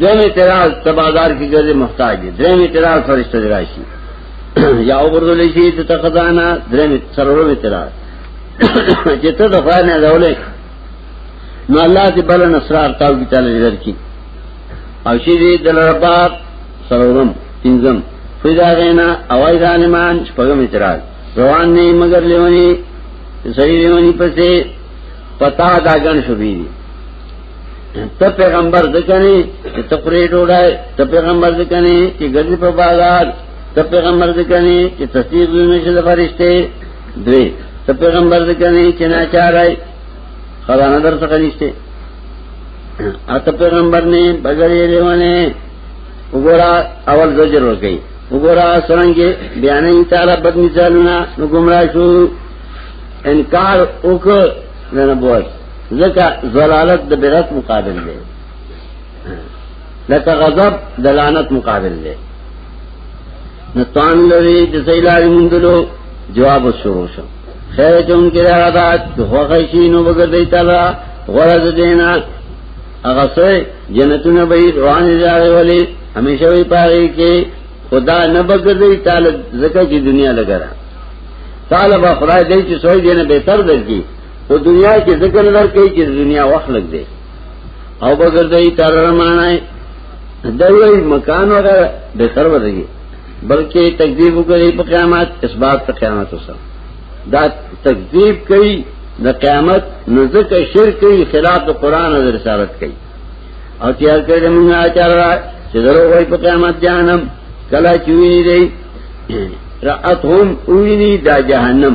دیم اعتراض تبادار کی ګرځي محتاج دیم اعتراض فرشتہ راشي یا وګرځول شي چې ته خزانه درې سرورو وترا چې ته د خدای نه راولې نو الله دې بل نصرار تاو کی تعالی درکې او شي دې د رباب سرورم تنظیم فیدا غینا اوای ظالمان شپږم اعتراض روان نه مگر لیونی صحیح لیونی پسې پتا داګن شوبې ته پیغمبر ځکنه چې ته پرې ډوډای ته پیغمبر ځکنه چې ګرځي په بازار ته پیغمبر ځکنه چې تصدیق دې نشه د فرشته دوی ته پیغمبر ځکنه چې ناچارای خدانه در څخه نشته اته پیغمبر نه بغیر روانه وګورا اول زجر ورکړي وګورا څنګه بیانې تعالی بد مثالونه نو گمراه شو انکار وکړ نه نبوت ځکه زلالت د بدعت مقابل دی لکه غضب د لعنت مقابل دی نو تان لري د سیلار مندلو جواب شروع شو خیر چې ان کې راغات هو غشي نو بغیر دی تعالی غرض دینا هغه سه جنتونه به روان ځای ولې همیشه وي پاره کې خدا نه بغیر دی تعالی زکه چې دنیا لګرا طالب خدای دې چې سوی دینه به تر درځي په دنیا کې ذکر درکې چې دنیا وخت لګ دی او بغیر دې تر رمانای دوی مکان وغیرہ به تر ودی بلکې تکذیب کوي په قیامت اسباب ته قیامت وسه دا تکذیب کوي د قیامت نزدک شرک کوي خلاف د قران او رسالت کوي او تیار کړی موږ اچار چې درو وای په قیامت جهنم کلا چوي نه دی راتهم اوینی دا جهنم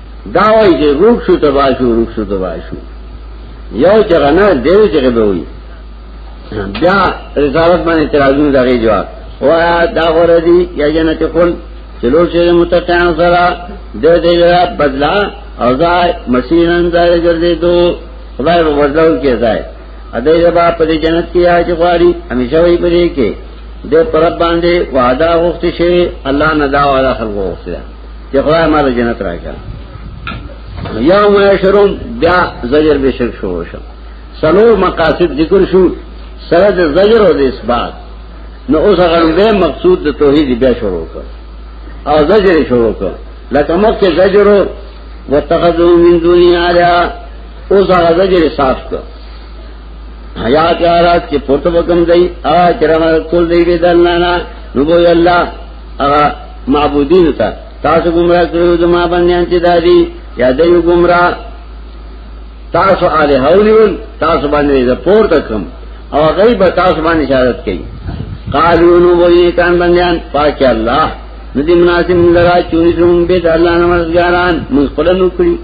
دا وای چې روک شو تبا شو روک شو تبا شو یو چې غنا دیو چې به وي بیا رسالت باندې اعتراضونه دغه جواب وا دا غره دي یا جنت کول چلو چې متقین سره د دې لپاره بدلا او دا مسیحان ځای ګرځې دو خدای په بدلو کې ځای ا دې لپاره په جنت کې آج غواړي همیشه وي پرې کې د پر باندې وعده وخت شي الله نه دا وعده خلقو وکړه چې خدای مال جنت راکړه یا ما شروم بیا زجر به شرک شو شو سلو مقاصد ذکر شو سره د زجر او د اثبات نو اوس هغه به مقصود د توحید بیا شروع کړ او زجر شروع کړ لکه مکه زجر وتخذوا من دوني آلهة اوس هغه زجر صاف کړ حیا چارات چې پورته وکم دی ا چرما کول دی بدلنا نو بو الله معبودین تا تاسو گمراه کړو زما بندیان چې دادی یا دیو گمراه تاسو آله هولیول تاسو باندې زپور تکم او غیب تاسو باندې اشارت کړي قالو نو وې کان بندیان پاک الله ندی مناسب لرا چونی زمون بیت الله نمازګاران موږ خپل نو کړی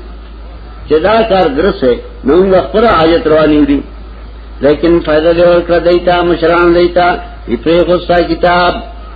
چې دا کار درسه نو موږ خپل حاجت رواني وړي لیکن فائدہ دی ورکړه دیتا مشران دیتا یې په خو کتاب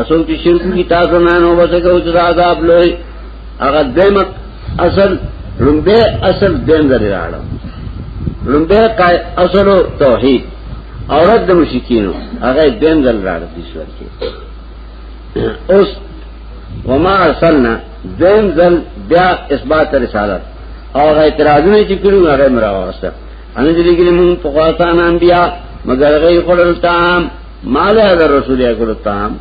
اسو چې شرک کی تاسو نه نو بس کو چې عذاب لوی هغه دیم اصل لومبه اصل دیم درې راړو لومبه کای اصل توحید اورد د مشکینو هغه دیم درې راړو د شور کې اوس وما ارسلنا دیم ذل بیا اثبات رسالت او غیر اعتراضونه چې کړو هغه مراوسته ان دې کې موږ په خاصه انبیا مگر غیر خلل تام مال هذا رسول یاکل الطعام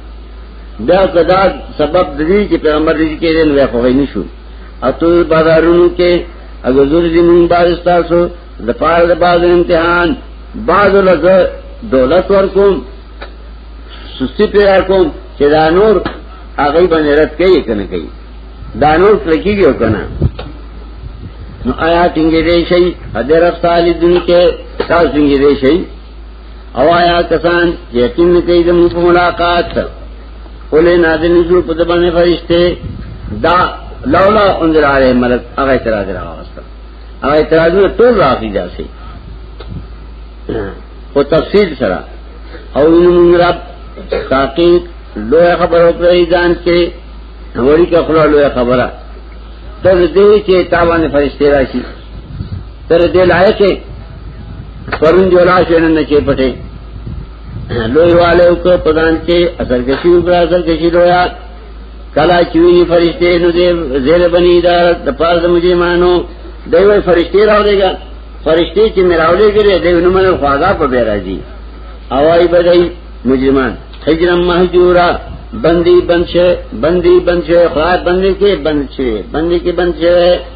دا کدا سبب د دې چې پیغمبر دې کې دین وې خوښ نه شو اته بازارونو کې اگر زور دې مونږ باندې تاسو د پاره د باز امتحان باز لږ دولت ورکوم سستی پیدا کوم چې دا نور هغه باندې رد کوي کنه کوي دا نور کلکیږي کنه نو آیا ټینګې دې شي حضرت صالح دن کې تاسو ټینګې دې شي او آیا کسان یقین کوي د موږ ملاقات ولې نازل نشو په دبانې فرشته دا لولا انزل علی ملک هغه اعتراض راوسته هغه اعتراض ټول راځي داسې او تفصیل سره او موږ رب تحقیق لوی خبر وکړی ځان کې وړي کا خلا لوی خبره تر دې چې تاوان فرشته راشي تر دې لایق پرون جو لا شنه نه چي پټه لوی والے او کو پدان کې اثر کې شي اوپر اثر کې شي لویا کلا چوي فرشته نو دې زیر بنی دا د پاره د مجرمانو دوی فرشته راولېګا فرشته چې مراولې ګره دې نو منه خواږه په بیر راځي اوای بدای مجرمان حجرم مهجورا بندی بنشه بندی بنشه خواہ بندی کے بنشه بندی کے بنشه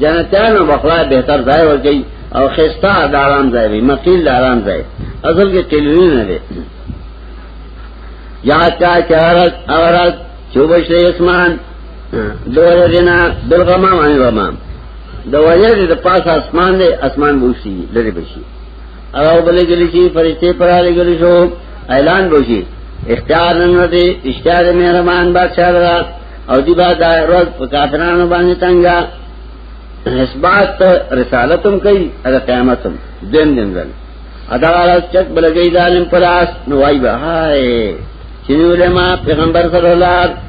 جنتیانو بخلا بهتر ځای ورګي او خستا د آرام ځای وي مقیل د آرام ځای اصل کې کلوی نه دی یا کا چارت اورت چوبش اسمان دوه دینا دلغما باندې غما د وجه د پاس اسمان دی اسمان بوشي لري بشي او بلې ګلې شي فرشته پر علی ګلې شو اعلان بوشي اختیار نن ورته اشتیاق مهربان بادشاہ او دی با دا روز پا کافرانو بانی تنگا اثبات رسالتم کئی ادا قیامتم دین دین دن ادا غالت چک بلگئی دالم پلاس نوائی با ہائے چنیو لما پیغمبر صلی اللہ علیہ وسلم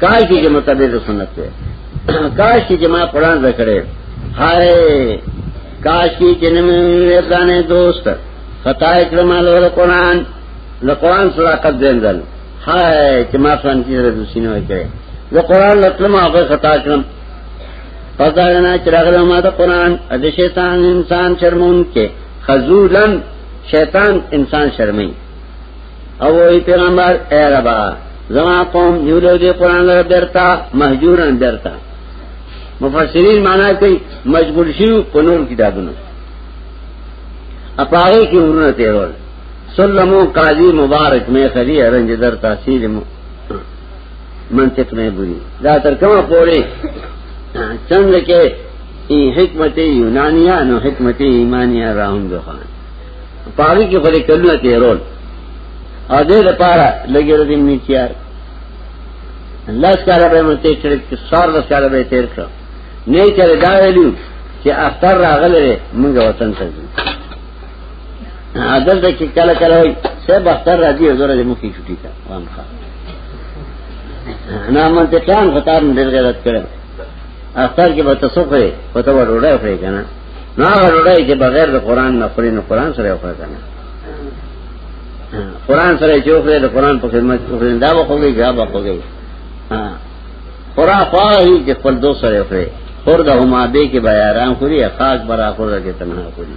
کاش کی جمع تبیر سنت پہ کاش کی جمع قرآن ذکرے ہائے کاش کی جنم دوست خطا اکرم اللہ قرآن لقرآن صداقت دین دن هاي چې ما څنګه چې رسول سينو کړې زه قران لټلم هغه خطا کړم پتا نه چې راغله ما ته قران د شیطان انسان شرمون کې خذولن شیطان انسان شرمي او وی پیغمبر اے ربا زما قوم یولو دی قرآن لر درتا محجورن درتا مفسرین مانا کئی مجبول شیو پنور کتابونو اپاغی کی ورونه تیرول سلمو قاضی مبارک میں خری رنج در تاثیر منطق میں بری دا تر کم پورے چند کے ای حکمت یونانیہ نو حکمت ایمانیہ راہن دو خان پاگی کی خلی کلو تی رول اور دے دا پارا لگی رضی منی چیار لس کارا بے من تیر کرد کہ سار لس کارا بے تیر کرد نئی چلے دا ویلیو چی اختر راغل رے منگا وطن تزید عدل ده کې کله کله وي سه بختر راځي زره دې مخې چټي تا وان ښا نه منطقيان غتار ډېر غلط کړو اختر کې به تاسو خوري پته وړوړای خوري کنه نه وړوړای چې بغیر د قران نه خوري نو قران سره وکړه کنه قران سره چې وکړي د قران په خدمت وکړي دا به خوږي بیا به خوږي ها خورا خواهی چې خپل دوست سره وکړي خور د همابه کې بیا آرام خوري خاص برا خور کې تنها خوري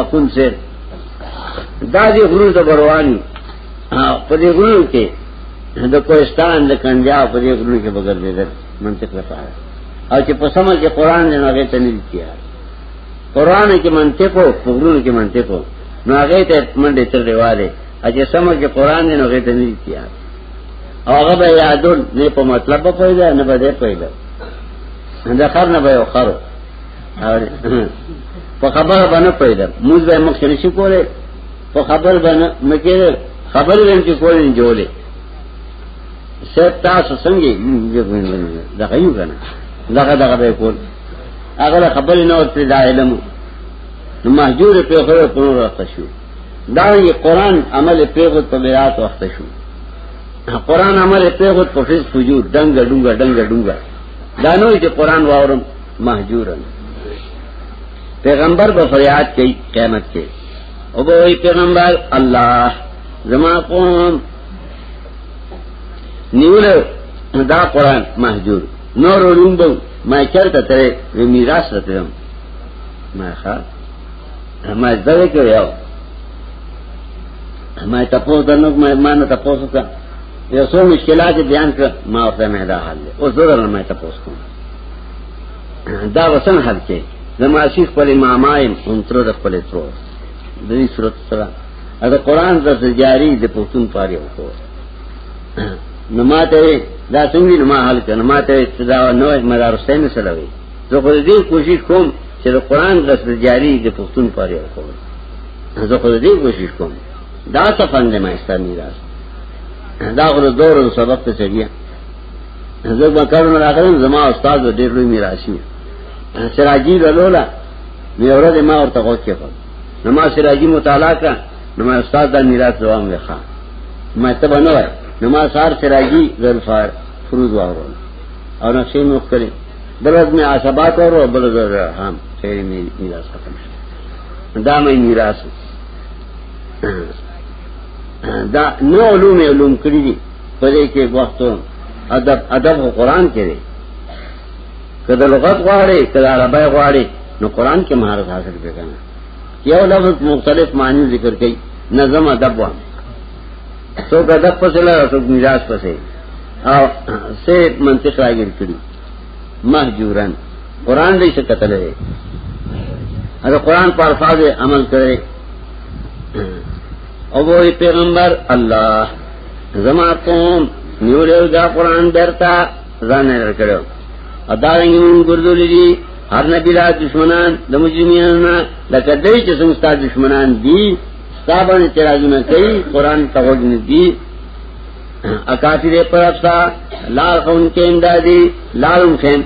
اخون سے دا دی غرور دا بروانی پا دی غرور کے دا کوئستان دا کنجا پا دی غرور کے بگر دے در منطق دا پارا او چې په سمه کې قران نه هغه ته نه دي قران کې منطق او غرور کې منطق نو هغه ته منډه تر دیواله اجه سمه کې قران نه هغه ته نه دي او هغه به یادون نه په مطلب په پیدا نه بده پیدا دا خر نه به خرو په خبره باندې پیدا موږ به مخ نه شي کولای په خبر باندې مکه خبر وین چې کولای نه جوړي سید تاسو څنګه دا غيو کنه دغه دغه به کول هغه خبر نه ورته دا علم نو مهجور په خبره په نور راځي شو دا یې قران عمل پیغت په میراث وخت شو قران عمل پیغت په فیس فجور دنګ ډنګ ډنګ ډنګ دا نو چې قران واورم مهجورا پیغمبر به فریاد کوي قیامت کې او به وي پیغمبر الله زما قوم نیول دا قران مهجور نور علوم به ما چرته ترې میراث راتم ما ښا ما زده کړو ما تاسو ته نو ما نه تاسو ته یو څو مشکلات بیان کړ ما ورته مهدا حل او زړه نه ما تاسو کوم دا وسن حل کې زما شیخ پر امامایم هم تر د خپل ترو د دې صورت سره دا قران د جاری د پښتون پاره وکړو نو ماته دا څنګه نو ما حل کړ نو ماته دا نو مدارسته نه سلوي زه خو دې کوشش کوم چې د قران د جاری د پښتون پاره وکړو زه خو دې کوشش کوم دا څه فند ما استعمال دا غره دور سبب ته چلیه زه به کارونه راغلم زما استاد ډېر لوی میراثي سراجی لولا مې اورد ما ورته وکړ نو ما سراجی مطالعه کړ نو ما استاد دا میراث دوام وکړ ما ته باندې وای نو ما سار سراجی ذلفار فروز واره او نقشې مې وکړې بلد مې عصبات وره بلد هم خیر مې میراث ختم شو دا مې میراث دا نو علوم علوم کړی دي پدې کې وخت ادب ادب او قران کې دی کله لغت غواړي کله عربی غواړي نو قران کې مهارت حاصل کړه یو لفظ مختلف معنی ذکر کړي نظم ادب وان سو ادب پسې لا سو مزاج پسې او سه منطق راګر کړي مهجورن قران دې څه قتل دی اگر قران پر فاضل عمل کرے او وای پیغمبر الله زما قوم نیولې دا قران درتا ځان نه کړو ادا یې مون ګرځولې دي هر نبی لا دشمنان د مجرمینانو لکه دای چې څنګه ستاسو دشمنان دي ستابن اعتراضونه کوي قران ته وګني دي اکافی دے پر افسا لال خون کے امدادی لال ان خین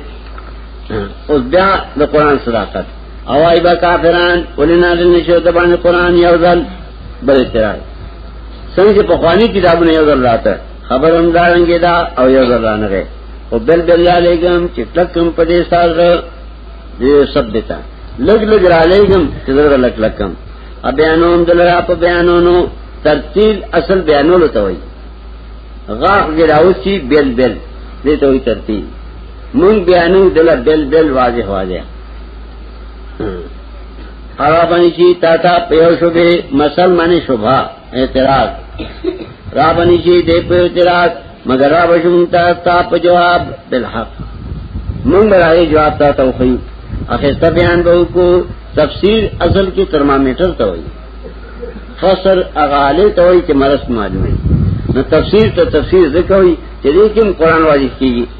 اس بیا دا قرآن صداقت او ای با کافران ولې نازل نشو د باندې قران یو ځل بل اعتراض څنګه په خواني کتابونه یو ځل راته خبرم دارنګې دا او یو ځل رانغه او بل بل یا لګم چې تکم په دې سره دې سب دیتا لګ لګ را لګم چې زره لک لکم ا بیانوم دلرا په بیانونو ترتیل اصل بیانولو ته وای غاغ ګراوسی بل بل دې ته وای ترتیل مون بیانو دلر بل بل واضح واضح هغه باندې چې تا ته په یو شوبه مسل باندې شوبه اعتراض را باندې چې دې په اعتراض مگر را بشم تا تا په جواب بالحق مونږ راځي جواب تا ته خو اخر ته بیان به کو تفسیر اصل کې ترمامیټر ته وایي فسر اغاله ته وایي چې مرس معلومه نو تفسیر ته تفسیر ذکر وایي چې دې کوم قران واجب کیږي